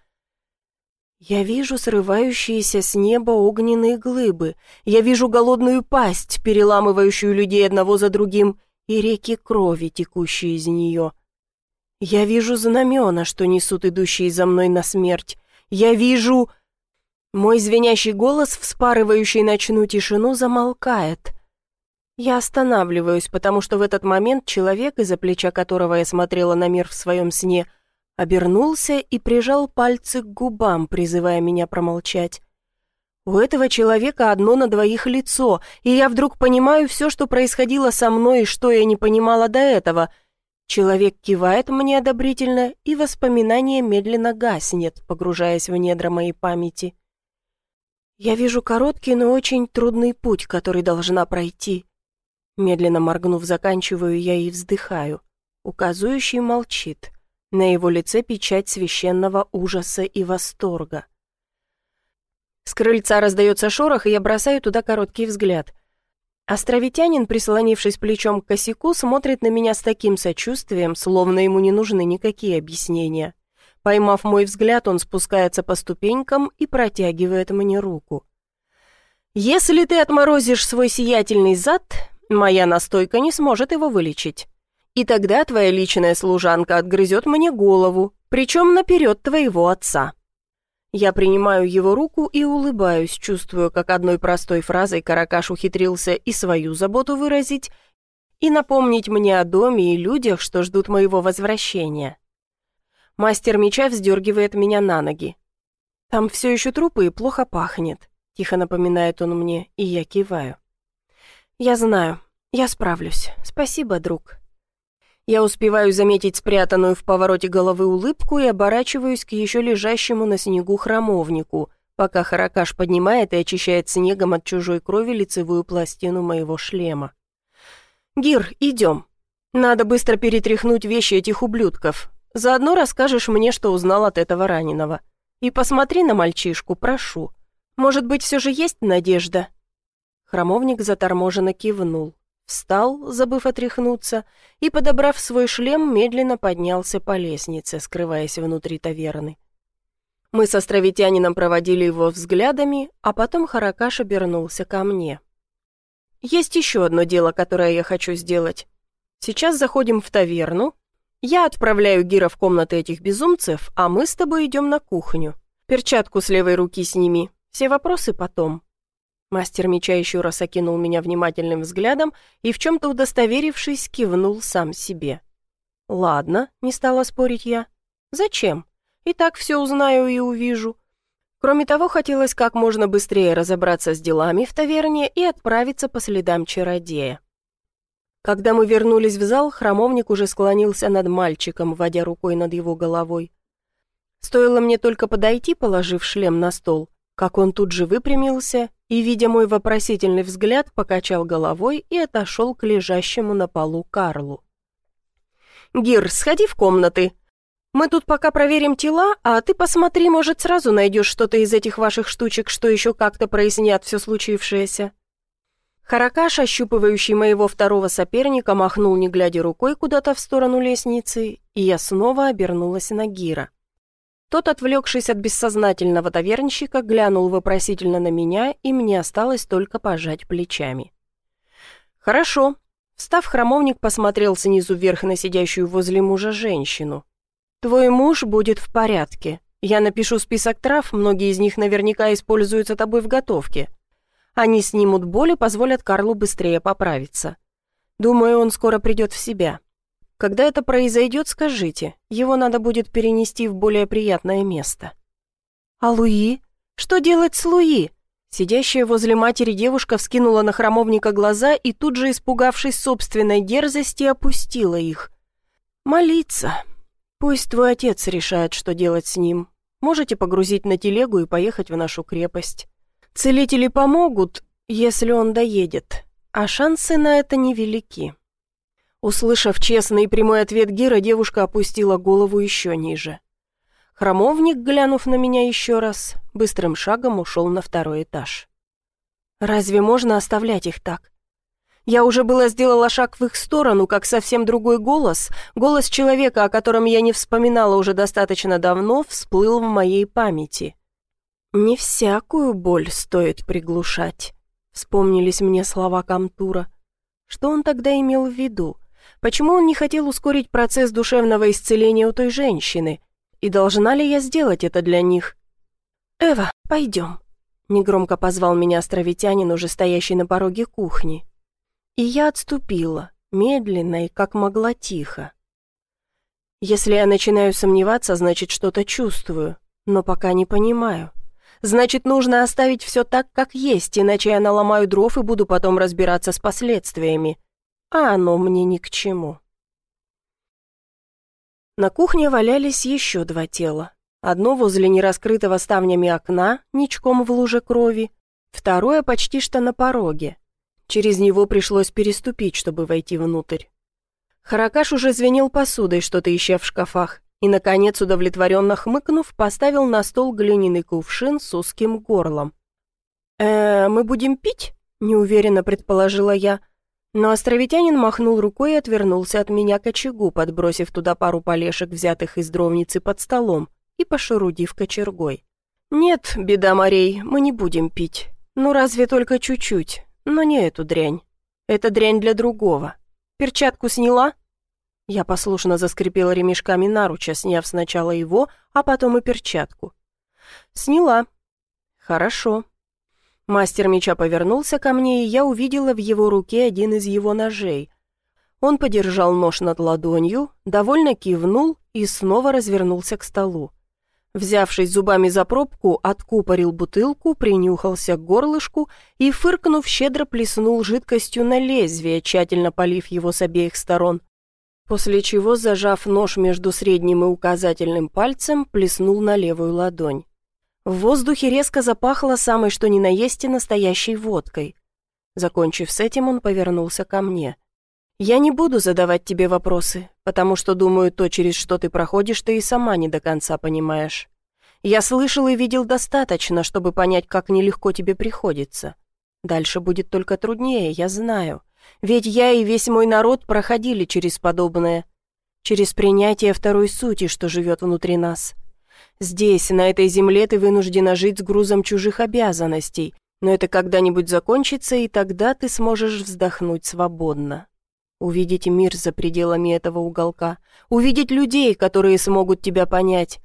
Я вижу срывающиеся с неба огненные глыбы. Я вижу голодную пасть, переламывающую людей одного за другим, и реки крови, текущие из нее. Я вижу знамена, что несут идущие за мной на смерть. Я вижу... Мой звенящий голос, вспарывающий ночную тишину, замолкает. Я останавливаюсь, потому что в этот момент человек, из-за плеча которого я смотрела на мир в своем сне, обернулся и прижал пальцы к губам, призывая меня промолчать. У этого человека одно на двоих лицо, и я вдруг понимаю все, что происходило со мной и что я не понимала до этого — Человек кивает мне одобрительно, и воспоминание медленно гаснет, погружаясь в недра моей памяти. Я вижу короткий, но очень трудный путь, который должна пройти. Медленно моргнув, заканчиваю я и вздыхаю. Указующий молчит. На его лице печать священного ужаса и восторга. С крыльца раздается шорох, и я бросаю туда короткий взгляд. Островитянин, прислонившись плечом к косяку, смотрит на меня с таким сочувствием, словно ему не нужны никакие объяснения. Поймав мой взгляд, он спускается по ступенькам и протягивает мне руку. «Если ты отморозишь свой сиятельный зад, моя настойка не сможет его вылечить. И тогда твоя личная служанка отгрызет мне голову, причем наперед твоего отца». Я принимаю его руку и улыбаюсь, чувствую, как одной простой фразой Каракаш ухитрился и свою заботу выразить, и напомнить мне о доме и людях, что ждут моего возвращения. Мастер меча вздергивает меня на ноги. «Там все еще трупы и плохо пахнет», — тихо напоминает он мне, и я киваю. «Я знаю, я справлюсь. Спасибо, друг». Я успеваю заметить спрятанную в повороте головы улыбку и оборачиваюсь к еще лежащему на снегу храмовнику, пока Харакаш поднимает и очищает снегом от чужой крови лицевую пластину моего шлема. «Гир, идем. Надо быстро перетряхнуть вещи этих ублюдков. Заодно расскажешь мне, что узнал от этого раненого. И посмотри на мальчишку, прошу. Может быть, все же есть надежда?» Храмовник заторможенно кивнул. Встал, забыв отряхнуться, и, подобрав свой шлем, медленно поднялся по лестнице, скрываясь внутри таверны. Мы с островитянином проводили его взглядами, а потом Харакаш обернулся ко мне. «Есть еще одно дело, которое я хочу сделать. Сейчас заходим в таверну. Я отправляю Гира в комнаты этих безумцев, а мы с тобой идем на кухню. Перчатку с левой руки сними. Все вопросы потом». Мастер меча еще раз окинул меня внимательным взглядом и, в чем-то удостоверившись, кивнул сам себе. «Ладно», — не стала спорить я. «Зачем? И так все узнаю и увижу». Кроме того, хотелось как можно быстрее разобраться с делами в таверне и отправиться по следам чародея. Когда мы вернулись в зал, храмовник уже склонился над мальчиком, водя рукой над его головой. Стоило мне только подойти, положив шлем на стол, как он тут же выпрямился и, видя мой вопросительный взгляд, покачал головой и отошел к лежащему на полу Карлу. «Гир, сходи в комнаты. Мы тут пока проверим тела, а ты посмотри, может, сразу найдешь что-то из этих ваших штучек, что еще как-то прояснят все случившееся». Харакаш, ощупывающий моего второго соперника, махнул, не глядя рукой, куда-то в сторону лестницы, и я снова обернулась на Гира. Тот, отвлекшись от бессознательного тавернщика, глянул вопросительно на меня, и мне осталось только пожать плечами. «Хорошо. Встав, храмовник посмотрел снизу вверх на сидящую возле мужа женщину. «Твой муж будет в порядке. Я напишу список трав, многие из них наверняка используются тобой в готовке. Они снимут боль и позволят Карлу быстрее поправиться. Думаю, он скоро придет в себя. Когда это произойдет, скажите. Его надо будет перенести в более приятное место». «А Луи? Что делать с Луи?» Сидящая возле матери девушка вскинула на храмовника глаза и тут же, испугавшись собственной дерзости, опустила их. «Молиться. Пусть твой отец решает, что делать с ним. Можете погрузить на телегу и поехать в нашу крепость. Целители помогут, если он доедет, а шансы на это невелики». Услышав честный и прямой ответ Гира, девушка опустила голову еще ниже. Хромовник, глянув на меня еще раз, быстрым шагом ушел на второй этаж. «Разве можно оставлять их так?» Я уже было сделала шаг в их сторону, как совсем другой голос, голос человека, о котором я не вспоминала уже достаточно давно, всплыл в моей памяти. «Не всякую боль стоит приглушать», — вспомнились мне слова Камтура. Что он тогда имел в виду? Почему он не хотел ускорить процесс душевного исцеления у той женщины? И должна ли я сделать это для них? «Эва, пойдем», — негромко позвал меня островитянин, уже стоящий на пороге кухни. И я отступила, медленно и как могла тихо. Если я начинаю сомневаться, значит, что-то чувствую, но пока не понимаю. Значит, нужно оставить все так, как есть, иначе я наломаю дров и буду потом разбираться с последствиями. А оно мне ни к чему. На кухне валялись еще два тела. Одно возле нераскрытого ставнями окна, ничком в луже крови, второе почти что на пороге. Через него пришлось переступить, чтобы войти внутрь. Харакаш уже звенел посудой, что-то ища в шкафах, и, наконец, удовлетворенно хмыкнув, поставил на стол глиняный кувшин с узким горлом. «Э, мы будем пить?» — неуверенно предположила я, но островитянин махнул рукой и отвернулся от меня к очагу, подбросив туда пару полешек, взятых из дровницы под столом, и пошерудив кочергой. «Нет, беда морей, мы не будем пить. Ну разве только чуть-чуть, но не эту дрянь. Это дрянь для другого. Перчатку сняла?» Я послушно заскрипела ремешками наруча, сняв сначала его, а потом и перчатку. «Сняла. Хорошо. Мастер меча повернулся ко мне, и я увидела в его руке один из его ножей. Он подержал нож над ладонью, довольно кивнул и снова развернулся к столу. Взявшись зубами за пробку, откупорил бутылку, принюхался к горлышку и, фыркнув, щедро плеснул жидкостью на лезвие, тщательно полив его с обеих сторон. После чего, зажав нож между средним и указательным пальцем, плеснул на левую ладонь. В воздухе резко запахло самой что ни на есть настоящей водкой. Закончив с этим, он повернулся ко мне. «Я не буду задавать тебе вопросы, потому что, думаю, то, через что ты проходишь, ты и сама не до конца понимаешь. Я слышал и видел достаточно, чтобы понять, как нелегко тебе приходится. Дальше будет только труднее, я знаю. Ведь я и весь мой народ проходили через подобное, через принятие второй сути, что живет внутри нас». Здесь, на этой земле, ты вынуждена жить с грузом чужих обязанностей, но это когда-нибудь закончится, и тогда ты сможешь вздохнуть свободно. Увидеть мир за пределами этого уголка, увидеть людей, которые смогут тебя понять,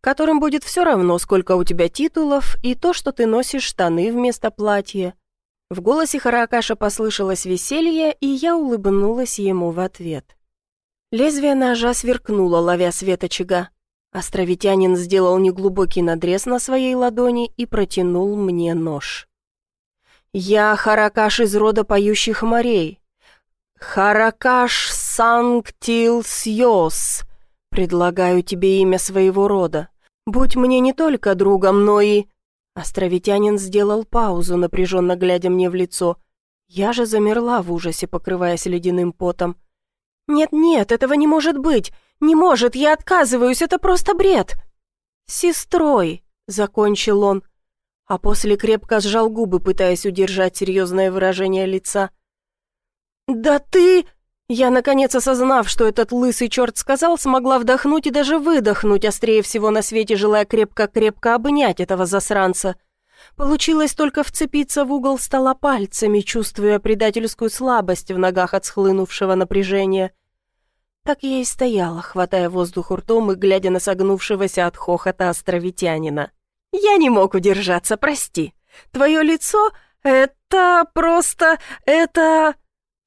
которым будет все равно, сколько у тебя титулов, и то, что ты носишь штаны вместо платья. В голосе Харакаша послышалось веселье, и я улыбнулась ему в ответ. Лезвие ножа сверкнуло, ловя свет очага. Островитянин сделал неглубокий надрез на своей ладони и протянул мне нож. «Я Харакаш из рода поющих морей. Харакаш Санктилсьос. Предлагаю тебе имя своего рода. Будь мне не только другом, но и...» Островитянин сделал паузу, напряженно глядя мне в лицо. Я же замерла в ужасе, покрываясь ледяным потом. «Нет-нет, этого не может быть! Не может, я отказываюсь, это просто бред!» «Сестрой!» — закончил он, а после крепко сжал губы, пытаясь удержать серьезное выражение лица. «Да ты...» Я, наконец осознав, что этот лысый черт сказал, смогла вдохнуть и даже выдохнуть, острее всего на свете, желая крепко-крепко обнять этого засранца. Получилось только вцепиться в угол стола пальцами, чувствуя предательскую слабость в ногах от схлынувшего напряжения. Так я и стояла, хватая воздух ртом и глядя на согнувшегося от хохота островитянина. «Я не мог удержаться, прости. Твое лицо — это просто... это...»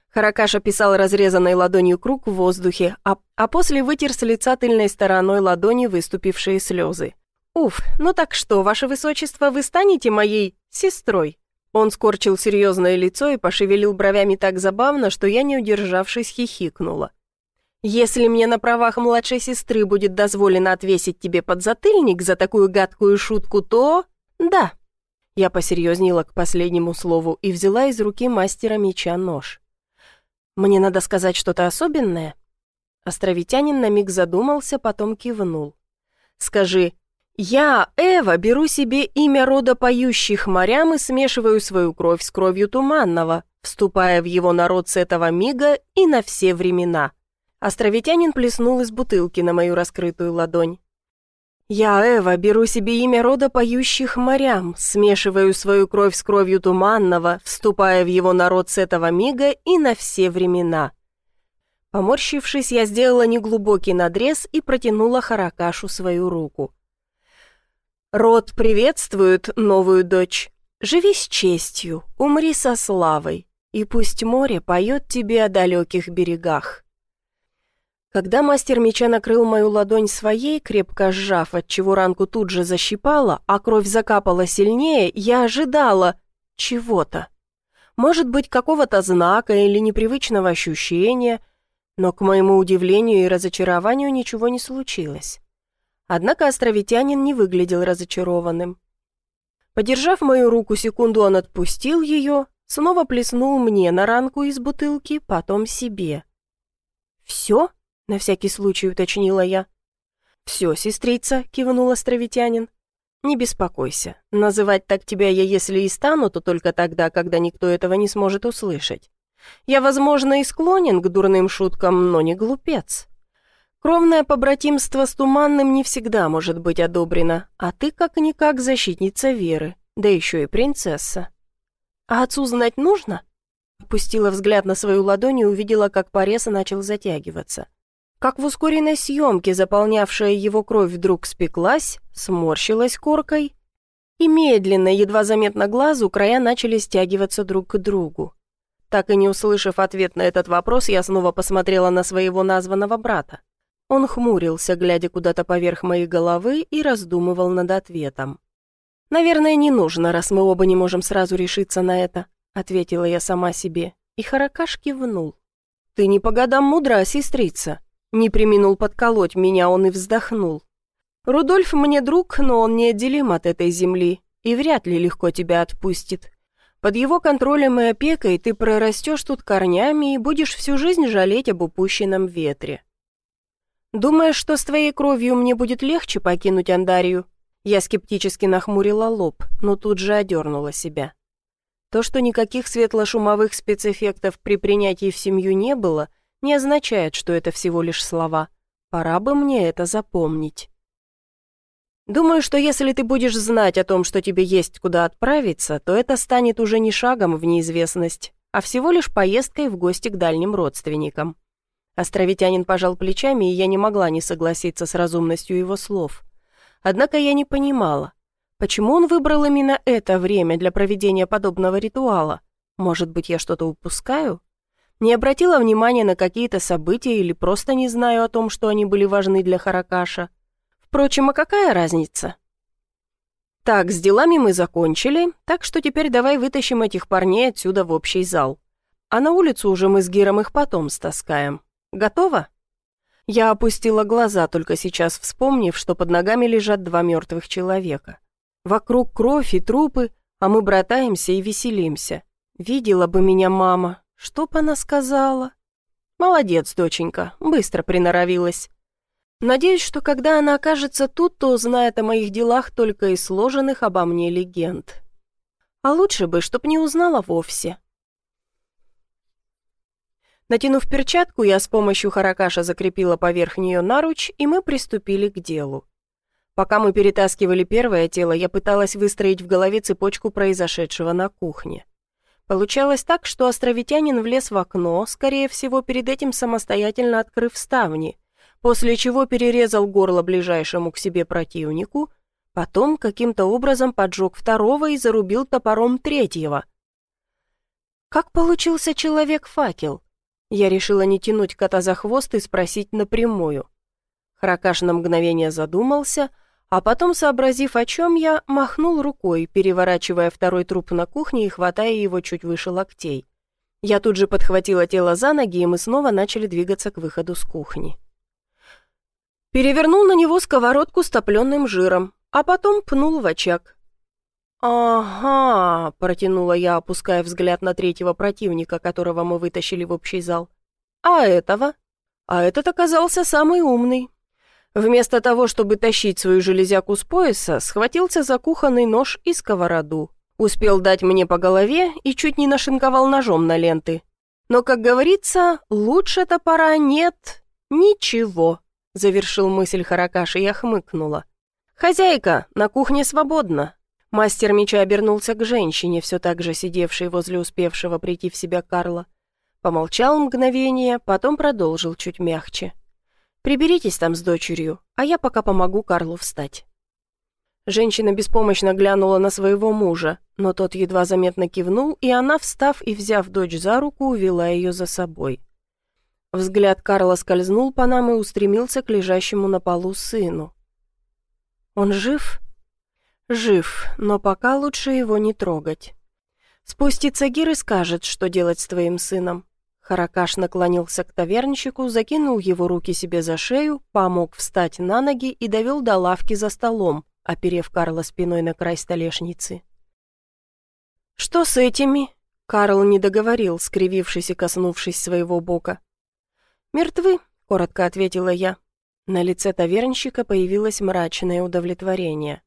Харакаша писал разрезанной ладонью круг в воздухе, а, а после вытер с лица тыльной стороной ладони выступившие слезы. «Уф, ну так что, ваше высочество, вы станете моей сестрой?» Он скорчил серьезное лицо и пошевелил бровями так забавно, что я, не удержавшись, хихикнула. «Если мне на правах младшей сестры будет дозволено отвесить тебе подзатыльник за такую гадкую шутку, то... да». Я посерьезнела к последнему слову и взяла из руки мастера меча нож. «Мне надо сказать что-то особенное?» Островитянин на миг задумался, потом кивнул. «Скажи, я, Эва, беру себе имя рода поющих морям и смешиваю свою кровь с кровью Туманного, вступая в его народ с этого мига и на все времена». Островитянин плеснул из бутылки на мою раскрытую ладонь. «Я, Эва, беру себе имя рода поющих морям, смешиваю свою кровь с кровью Туманного, вступая в его народ с этого мига и на все времена». Поморщившись, я сделала неглубокий надрез и протянула Харакашу свою руку. «Род приветствует новую дочь. Живи с честью, умри со славой, и пусть море поет тебе о далеких берегах». Когда мастер меча накрыл мою ладонь своей, крепко сжав, отчего ранку тут же защипала, а кровь закапала сильнее, я ожидала чего-то. Может быть, какого-то знака или непривычного ощущения, но, к моему удивлению и разочарованию, ничего не случилось. Однако островитянин не выглядел разочарованным. Подержав мою руку секунду, он отпустил ее, снова плеснул мне на ранку из бутылки, потом себе. «Все?» На всякий случай уточнила я. «Все, сестрица», — кивнул островитянин. «Не беспокойся. Называть так тебя я, если и стану, то только тогда, когда никто этого не сможет услышать. Я, возможно, и склонен к дурным шуткам, но не глупец. Кровное побратимство с Туманным не всегда может быть одобрено, а ты как-никак защитница веры, да еще и принцесса. А отцу знать нужно?» Опустила взгляд на свою ладонь и увидела, как порез начал затягиваться. Как в ускоренной съемке, заполнявшая его кровь вдруг спеклась, сморщилась коркой, и медленно, едва заметно глазу, края начали стягиваться друг к другу. Так и не услышав ответ на этот вопрос, я снова посмотрела на своего названного брата. Он хмурился, глядя куда-то поверх моей головы, и раздумывал над ответом. «Наверное, не нужно, раз мы оба не можем сразу решиться на это», — ответила я сама себе, и Харакаш кивнул. «Ты не по годам мудра, сестрица. Не приминул подколоть меня, он и вздохнул. «Рудольф мне друг, но он неотделим от этой земли и вряд ли легко тебя отпустит. Под его контролем и опекой ты прорастешь тут корнями и будешь всю жизнь жалеть об упущенном ветре. Думаешь, что с твоей кровью мне будет легче покинуть Андарию?» Я скептически нахмурила лоб, но тут же одернула себя. То, что никаких светло-шумовых спецэффектов при принятии в семью не было – не означает, что это всего лишь слова. Пора бы мне это запомнить. Думаю, что если ты будешь знать о том, что тебе есть куда отправиться, то это станет уже не шагом в неизвестность, а всего лишь поездкой в гости к дальним родственникам. Островитянин пожал плечами, и я не могла не согласиться с разумностью его слов. Однако я не понимала, почему он выбрал именно это время для проведения подобного ритуала. Может быть, я что-то упускаю? Не обратила внимания на какие-то события или просто не знаю о том, что они были важны для Харакаша. Впрочем, а какая разница? Так, с делами мы закончили, так что теперь давай вытащим этих парней отсюда в общий зал. А на улицу уже мы с Гиром их потом стаскаем. Готово? Я опустила глаза, только сейчас вспомнив, что под ногами лежат два мертвых человека. Вокруг кровь и трупы, а мы братаемся и веселимся. Видела бы меня мама, что б она сказала? Молодец, доченька, быстро приноровилась. Надеюсь, что когда она окажется тут, то узнает о моих делах только из сложенных обо мне легенд. А лучше бы, чтоб не узнала вовсе. Натянув перчатку, я с помощью харакаша закрепила поверх нее наруч, и мы приступили к делу. Пока мы перетаскивали первое тело, я пыталась выстроить в голове цепочку произошедшего на кухне. Получалось так, что островитянин влез в окно, скорее всего, перед этим самостоятельно открыв ставни, после чего перерезал горло ближайшему к себе противнику, потом каким-то образом поджег второго и зарубил топором третьего. Как получился человек-факел? Я решила не тянуть кота за хвост и спросить напрямую. Харакаш на мгновение задумался, а потом, сообразив, о чем я, махнул рукой, переворачивая второй труп на кухне и хватая его чуть выше локтей. Я тут же подхватила тело за ноги, и мы снова начали двигаться к выходу с кухни. Перевернул на него сковородку с топленым жиром, а потом пнул в очаг. «Ага», — протянула я, опуская взгляд на третьего противника, которого мы вытащили в общий зал. «А этого?» А этот оказался самый умный, Вместо того, чтобы тащить свою железяку с пояса, схватился за кухонный нож и сковороду. Успел дать мне по голове и чуть не нашинковал ножом на ленты. Но, как говорится, лучше топора нет ничего, завершил мысль Харакаши, я хмыкнула. «Хозяйка, на кухне свободно». Мастер меча обернулся к женщине, все так же сидевшей возле успевшего прийти в себя Карла. Помолчал мгновение, потом продолжил чуть мягче. Приберитесь там с дочерью, а я пока помогу Карлу встать». Женщина беспомощно глянула на своего мужа, но тот едва заметно кивнул, и она, встав и взяв дочь за руку, увела ее за собой. Взгляд Карла скользнул по нам и устремился к лежащему на полу сыну. «Он жив?» «Жив, но пока лучше его не трогать. Спустится Гир и скажет, что делать с твоим сыном. Харакаш наклонился к тавернщику, закинул его руки себе за шею, помог встать на ноги и довел до лавки за столом, оперев Карла спиной на край столешницы. «Что с этими?» — Карл не договорил, скривившись и коснувшись своего бока. «Мертвы», — коротко ответила я. На лице тавернщика появилось мрачное удовлетворение.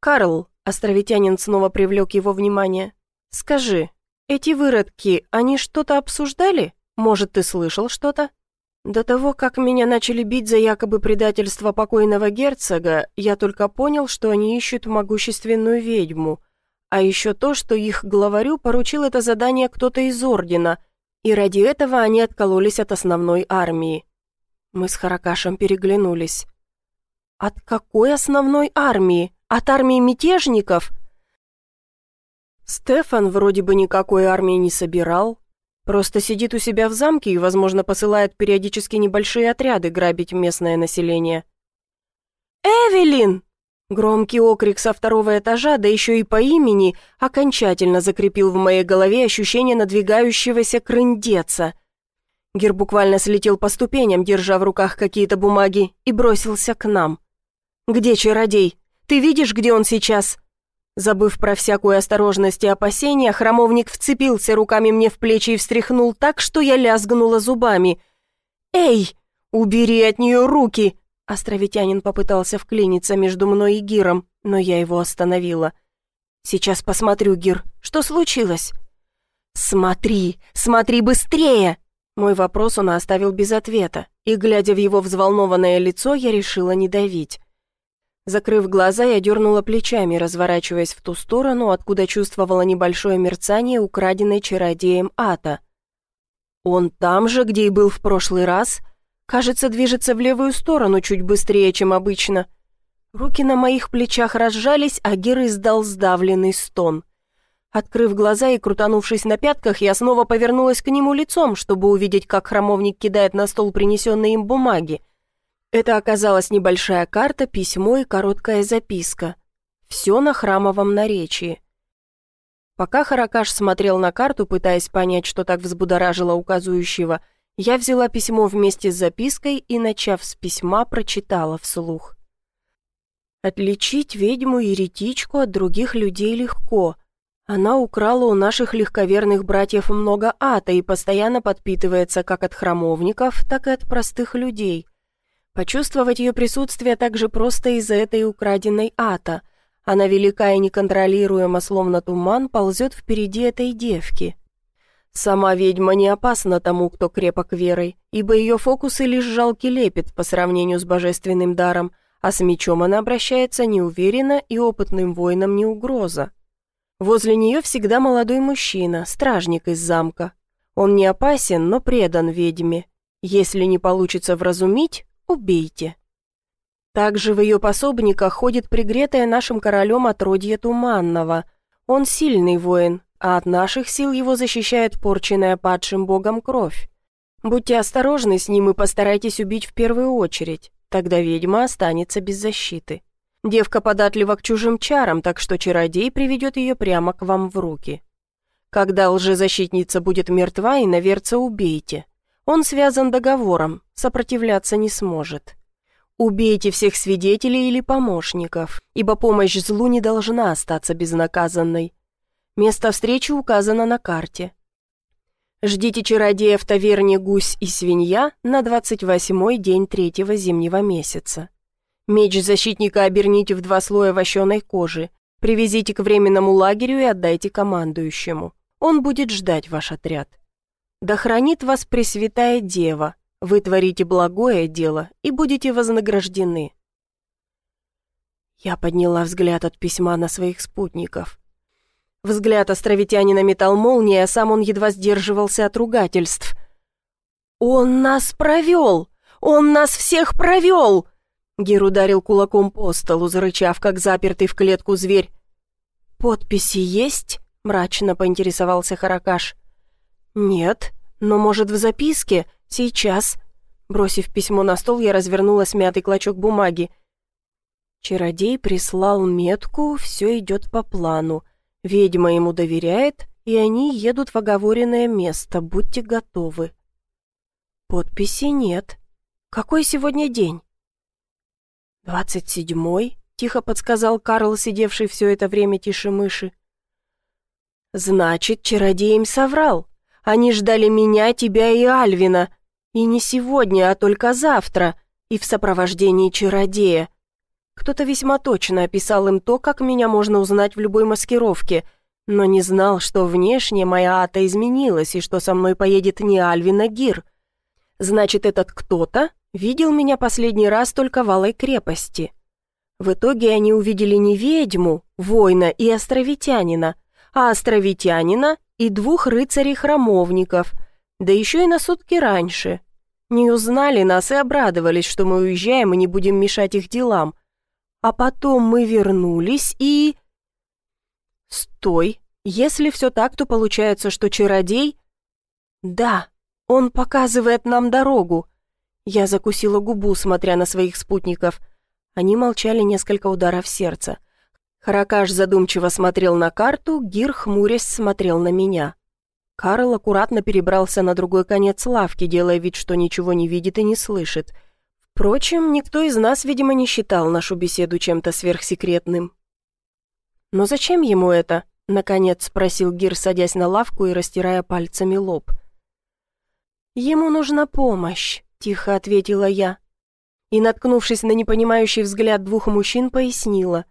«Карл», — островитянин снова привлек его внимание, — «скажи, «Эти выродки, они что-то обсуждали? Может, ты слышал что-то?» До того, как меня начали бить за якобы предательство покойного герцога, я только понял, что они ищут могущественную ведьму. А еще то, что их главарю поручил это задание кто-то из Ордена, и ради этого они откололись от основной армии. Мы с Харакашем переглянулись. «От какой основной армии? От армии мятежников?» Стефан вроде бы никакой армии не собирал. Просто сидит у себя в замке и, возможно, посылает периодически небольшие отряды грабить местное население. «Эвелин!» Громкий окрик со второго этажа, да еще и по имени, окончательно закрепил в моей голове ощущение надвигающегося крындеца. Гер буквально слетел по ступеням, держа в руках какие-то бумаги, и бросился к нам. «Где чародей? Ты видишь, где он сейчас?» Забыв про всякую осторожность и опасения, храмовник вцепился руками мне в плечи и встряхнул так, что я лязгнула зубами. «Эй, убери от нее руки!» Островитянин попытался вклиниться между мной и Гиром, но я его остановила. «Сейчас посмотрю, Гир, что случилось?» «Смотри, смотри быстрее!» Мой вопрос он оставил без ответа, и, глядя в его взволнованное лицо, я решила не давить. Закрыв глаза, я дернула плечами, разворачиваясь в ту сторону, откуда чувствовала небольшое мерцание, украденной чародеем ата. Он там же, где и был в прошлый раз, кажется, движется в левую сторону чуть быстрее, чем обычно. Руки на моих плечах разжались, а Гир издал сдавленный стон. Открыв глаза и крутанувшись на пятках, я снова повернулась к нему лицом, чтобы увидеть, как храмовник кидает на стол принесенные им бумаги. Это оказалась небольшая карта, письмо и короткая записка. Все на храмовом наречии. Пока Харакаш смотрел на карту, пытаясь понять, что так взбудоражило указующего, я взяла письмо вместе с запиской и, начав с письма, прочитала вслух. «Отличить ведьму-еретичку от других людей легко. Она украла у наших легковерных братьев много ата и постоянно подпитывается как от храмовников, так и от простых людей». Почувствовать ее присутствие так же просто из-за этой украденной ата. Она велика и неконтролируемо, словно туман, ползет впереди этой девки. Сама ведьма не опасна тому, кто крепок верой, ибо ее фокусы лишь жалкий лепет по сравнению с божественным даром, а с мечом она обращается неуверенно и опытным воинам не угроза. Возле нее всегда молодой мужчина, стражник из замка. Он не опасен, но предан ведьме. Если не получится вразумить, убейте. Также в ее пособниках ходит пригретая нашим королем отродье Туманного. Он сильный воин, а от наших сил его защищает порченная падшим богом кровь. Будьте осторожны с ним и постарайтесь убить в первую очередь, тогда ведьма останется без защиты. Девка податлива к чужим чарам, так что чародей приведет ее прямо к вам в руки. Когда лжезащитница будет мертва, и наверца убейте. Он связан договором, сопротивляться не сможет. Убейте всех свидетелей или помощников, ибо помощь злу не должна остаться безнаказанной. Место встречи указано на карте. Ждите чародея в таверне «Гусь и свинья» на 28-й день третьего зимнего месяца. Меч защитника оберните в два слоя вощеной кожи, привезите к временному лагерю и отдайте командующему. Он будет ждать ваш отряд. Да хранит вас Пресвятая Дева, вы творите благое дело и будете вознаграждены. Я подняла взгляд от письма на своих спутников. Взгляд островитянина метал молния, а сам он едва сдерживался от ругательств. «Он нас провел! Он нас всех провел!» Гир ударил кулаком по столу, зарычав, как запертый в клетку зверь. «Подписи есть?» — мрачно поинтересовался Харакаш. «Нет, но, может, в записке? Сейчас». Бросив письмо на стол, я развернула смятый клочок бумаги. Чародей прислал метку, все идет по плану. Ведьма ему доверяет, и они едут в оговоренное место, будьте готовы. Подписи нет. Какой сегодня день? «Двадцать седьмой», — тихо подсказал Карл, сидевший все это время тише мыши. «Значит, чародей им соврал. Они ждали меня, тебя и Альвина. И не сегодня, а только завтра, и в сопровождении чародея. Кто-то весьма точно описал им то, как меня можно узнать в любой маскировке, но не знал, что внешне моя ата изменилась и что со мной поедет не Альвин, а Гир. Значит, этот кто-то видел меня последний раз только в Алой крепости. В итоге они увидели не ведьму, воина и островитянина, а островитянина и двух рыцарей-храмовников, да еще и на сутки раньше. Не узнали нас и обрадовались, что мы уезжаем и не будем мешать их делам. А потом мы вернулись и... Стой, если все так, то получается, что чародей... Да, он показывает нам дорогу. Я закусила губу, смотря на своих спутников. Они молчали несколько ударов сердца. Харакаш задумчиво смотрел на карту, Гир, хмурясь, смотрел на меня. Карл аккуратно перебрался на другой конец лавки, делая вид, что ничего не видит и не слышит — Впрочем, никто из нас, видимо, не считал нашу беседу чем-то сверхсекретным. «Но зачем ему это?» — наконец спросил Гир, садясь на лавку и растирая пальцами лоб. «Ему нужна помощь», — тихо ответила я. И, наткнувшись на непонимающий взгляд двух мужчин, пояснила.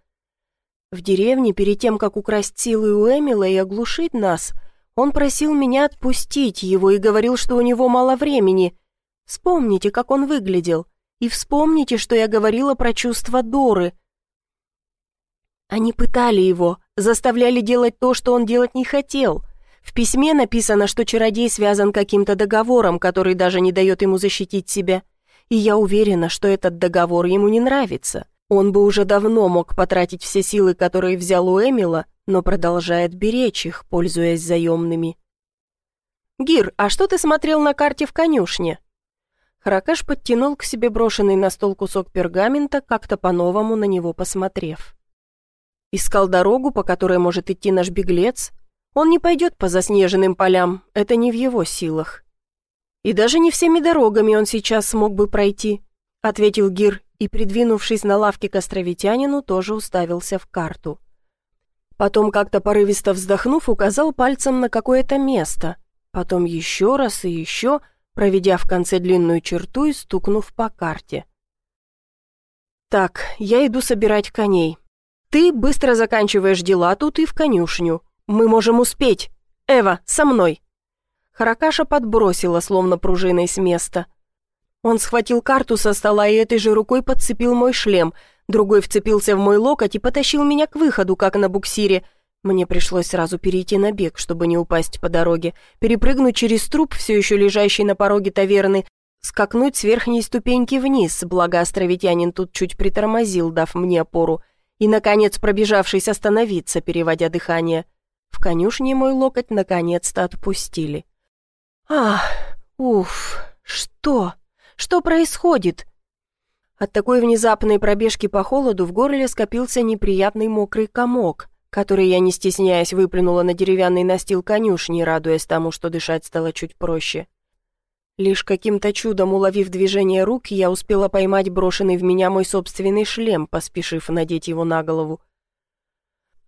«В деревне, перед тем, как украсть силы у Эмила и оглушить нас, он просил меня отпустить его и говорил, что у него мало времени. Вспомните, как он выглядел. И вспомните, что я говорила про чувства Доры. Они пытали его, заставляли делать то, что он делать не хотел. В письме написано, что чародей связан каким-то договором, который даже не дает ему защитить себя. И я уверена, что этот договор ему не нравится. Он бы уже давно мог потратить все силы, которые взял у Эмила, но продолжает беречь их, пользуясь заемными. «Гир, а что ты смотрел на карте в конюшне?» Харакаш подтянул к себе брошенный на стол кусок пергамента, как-то по-новому на него посмотрев. Искал дорогу, по которой может идти наш беглец. Он не пойдет по заснеженным полям, это не в его силах. И даже не всеми дорогами он сейчас смог бы пройти, ответил Гир и, придвинувшись на лавке к островитянину, тоже уставился в карту. Потом, как-то порывисто вздохнув, указал пальцем на какое-то место, потом еще раз и еще, проведя в конце длинную черту и стукнув по карте. «Так, я иду собирать коней. Ты быстро заканчиваешь дела тут и в конюшню. Мы можем успеть. Эва, со мной!» Харакаша подбросила, словно пружиной с места. Он схватил карту со стола и этой же рукой подцепил мой шлем, другой вцепился в мой локоть и потащил меня к выходу, как на буксире. Мне пришлось сразу перейти на бег, чтобы не упасть по дороге, перепрыгнуть через труп, все еще лежащий на пороге таверны, скакнуть с верхней ступеньки вниз, благо островитянин тут чуть притормозил, дав мне опору, и, наконец, пробежавшись, остановиться, переводя дыхание. В конюшне мой локоть наконец-то отпустили. «Ах, уф, что? Что происходит?» От такой внезапной пробежки по холоду в горле скопился неприятный мокрый комок, который я, не стесняясь, выплюнула на деревянный настил конюшни, радуясь тому, что дышать стало чуть проще. Лишь каким-то чудом уловив движение рук, я успела поймать брошенный в меня мой собственный шлем, поспешив надеть его на голову.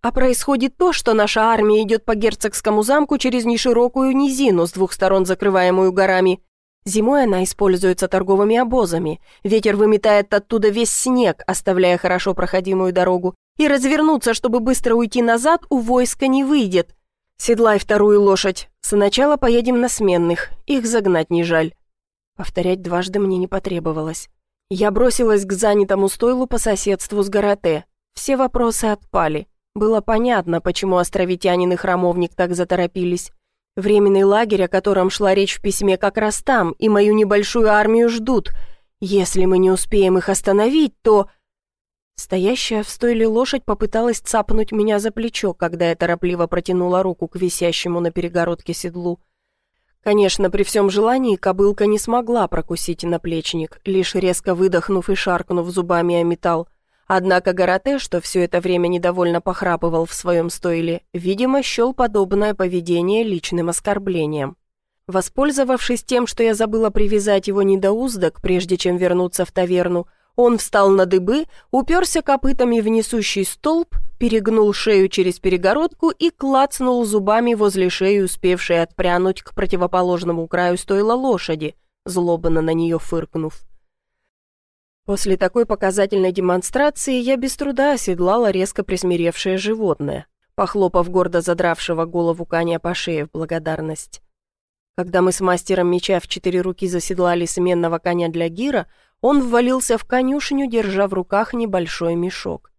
А происходит то, что наша армия идет по герцогскому замку через неширокую низину, с двух сторон закрываемую горами. Зимой она используется торговыми обозами. Ветер выметает оттуда весь снег, оставляя хорошо проходимую дорогу. И развернуться, чтобы быстро уйти назад, у войска не выйдет. «Седлай вторую лошадь. Сначала поедем на сменных. Их загнать не жаль». Повторять дважды мне не потребовалось. Я бросилась к занятому стойлу по соседству с Гарате. Все вопросы отпали. Было понятно, почему островитянин и храмовник так заторопились. Временный лагерь, о котором шла речь в письме, как раз там, и мою небольшую армию ждут. Если мы не успеем их остановить, то... Стоящая в стойле лошадь попыталась цапнуть меня за плечо, когда я торопливо протянула руку к висящему на перегородке седлу. Конечно, при всем желании кобылка не смогла прокусить наплечник, лишь резко выдохнув и шаркнув зубами о металл. Однако Гарате, что все это время недовольно похрапывал в своем стойле, видимо, счел подобное поведение личным оскорблением. Воспользовавшись тем, что я забыла привязать его недоуздок, прежде чем вернуться в таверну, он встал на дыбы, уперся копытами в несущий столб, перегнул шею через перегородку и клацнул зубами возле шеи, успевшей отпрянуть к противоположному краю стойла лошади, злобно на нее фыркнув. После такой показательной демонстрации я без труда оседлала резко присмиревшее животное, похлопав гордо задравшего голову коня по шее в благодарность. Когда мы с мастером меча в четыре руки заседлали сменного коня для Гира, он ввалился в конюшню, держа в руках небольшой мешок.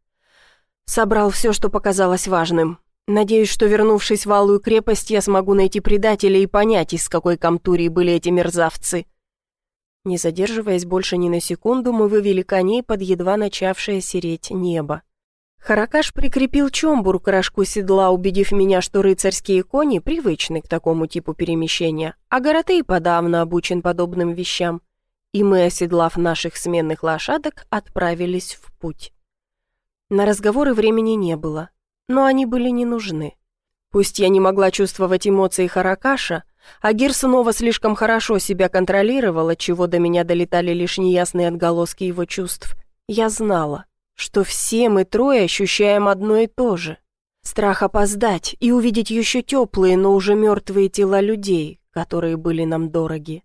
Собрал все, что показалось важным. Надеюсь, что, вернувшись в Алую крепость, я смогу найти предателя и понять, из какой камтурии были эти мерзавцы. Не задерживаясь больше ни на секунду, мы вывели коней под едва начавшее сереть небо. Харакаш прикрепил чомбур к рожку седла, убедив меня, что рыцарские кони привычны к такому типу перемещения, а Горотей подавно обучен подобным вещам. И мы, оседлав наших сменных лошадок, отправились в путь. На разговоры времени не было, но они были не нужны. Пусть я не могла чувствовать эмоции Харакаша, а Гир снова слишком хорошо себя контролировала, чего до меня долетали лишь неясные отголоски его чувств, я знала что все мы трое ощущаем одно и то же. Страх опоздать и увидеть еще теплые, но уже мертвые тела людей, которые были нам дороги.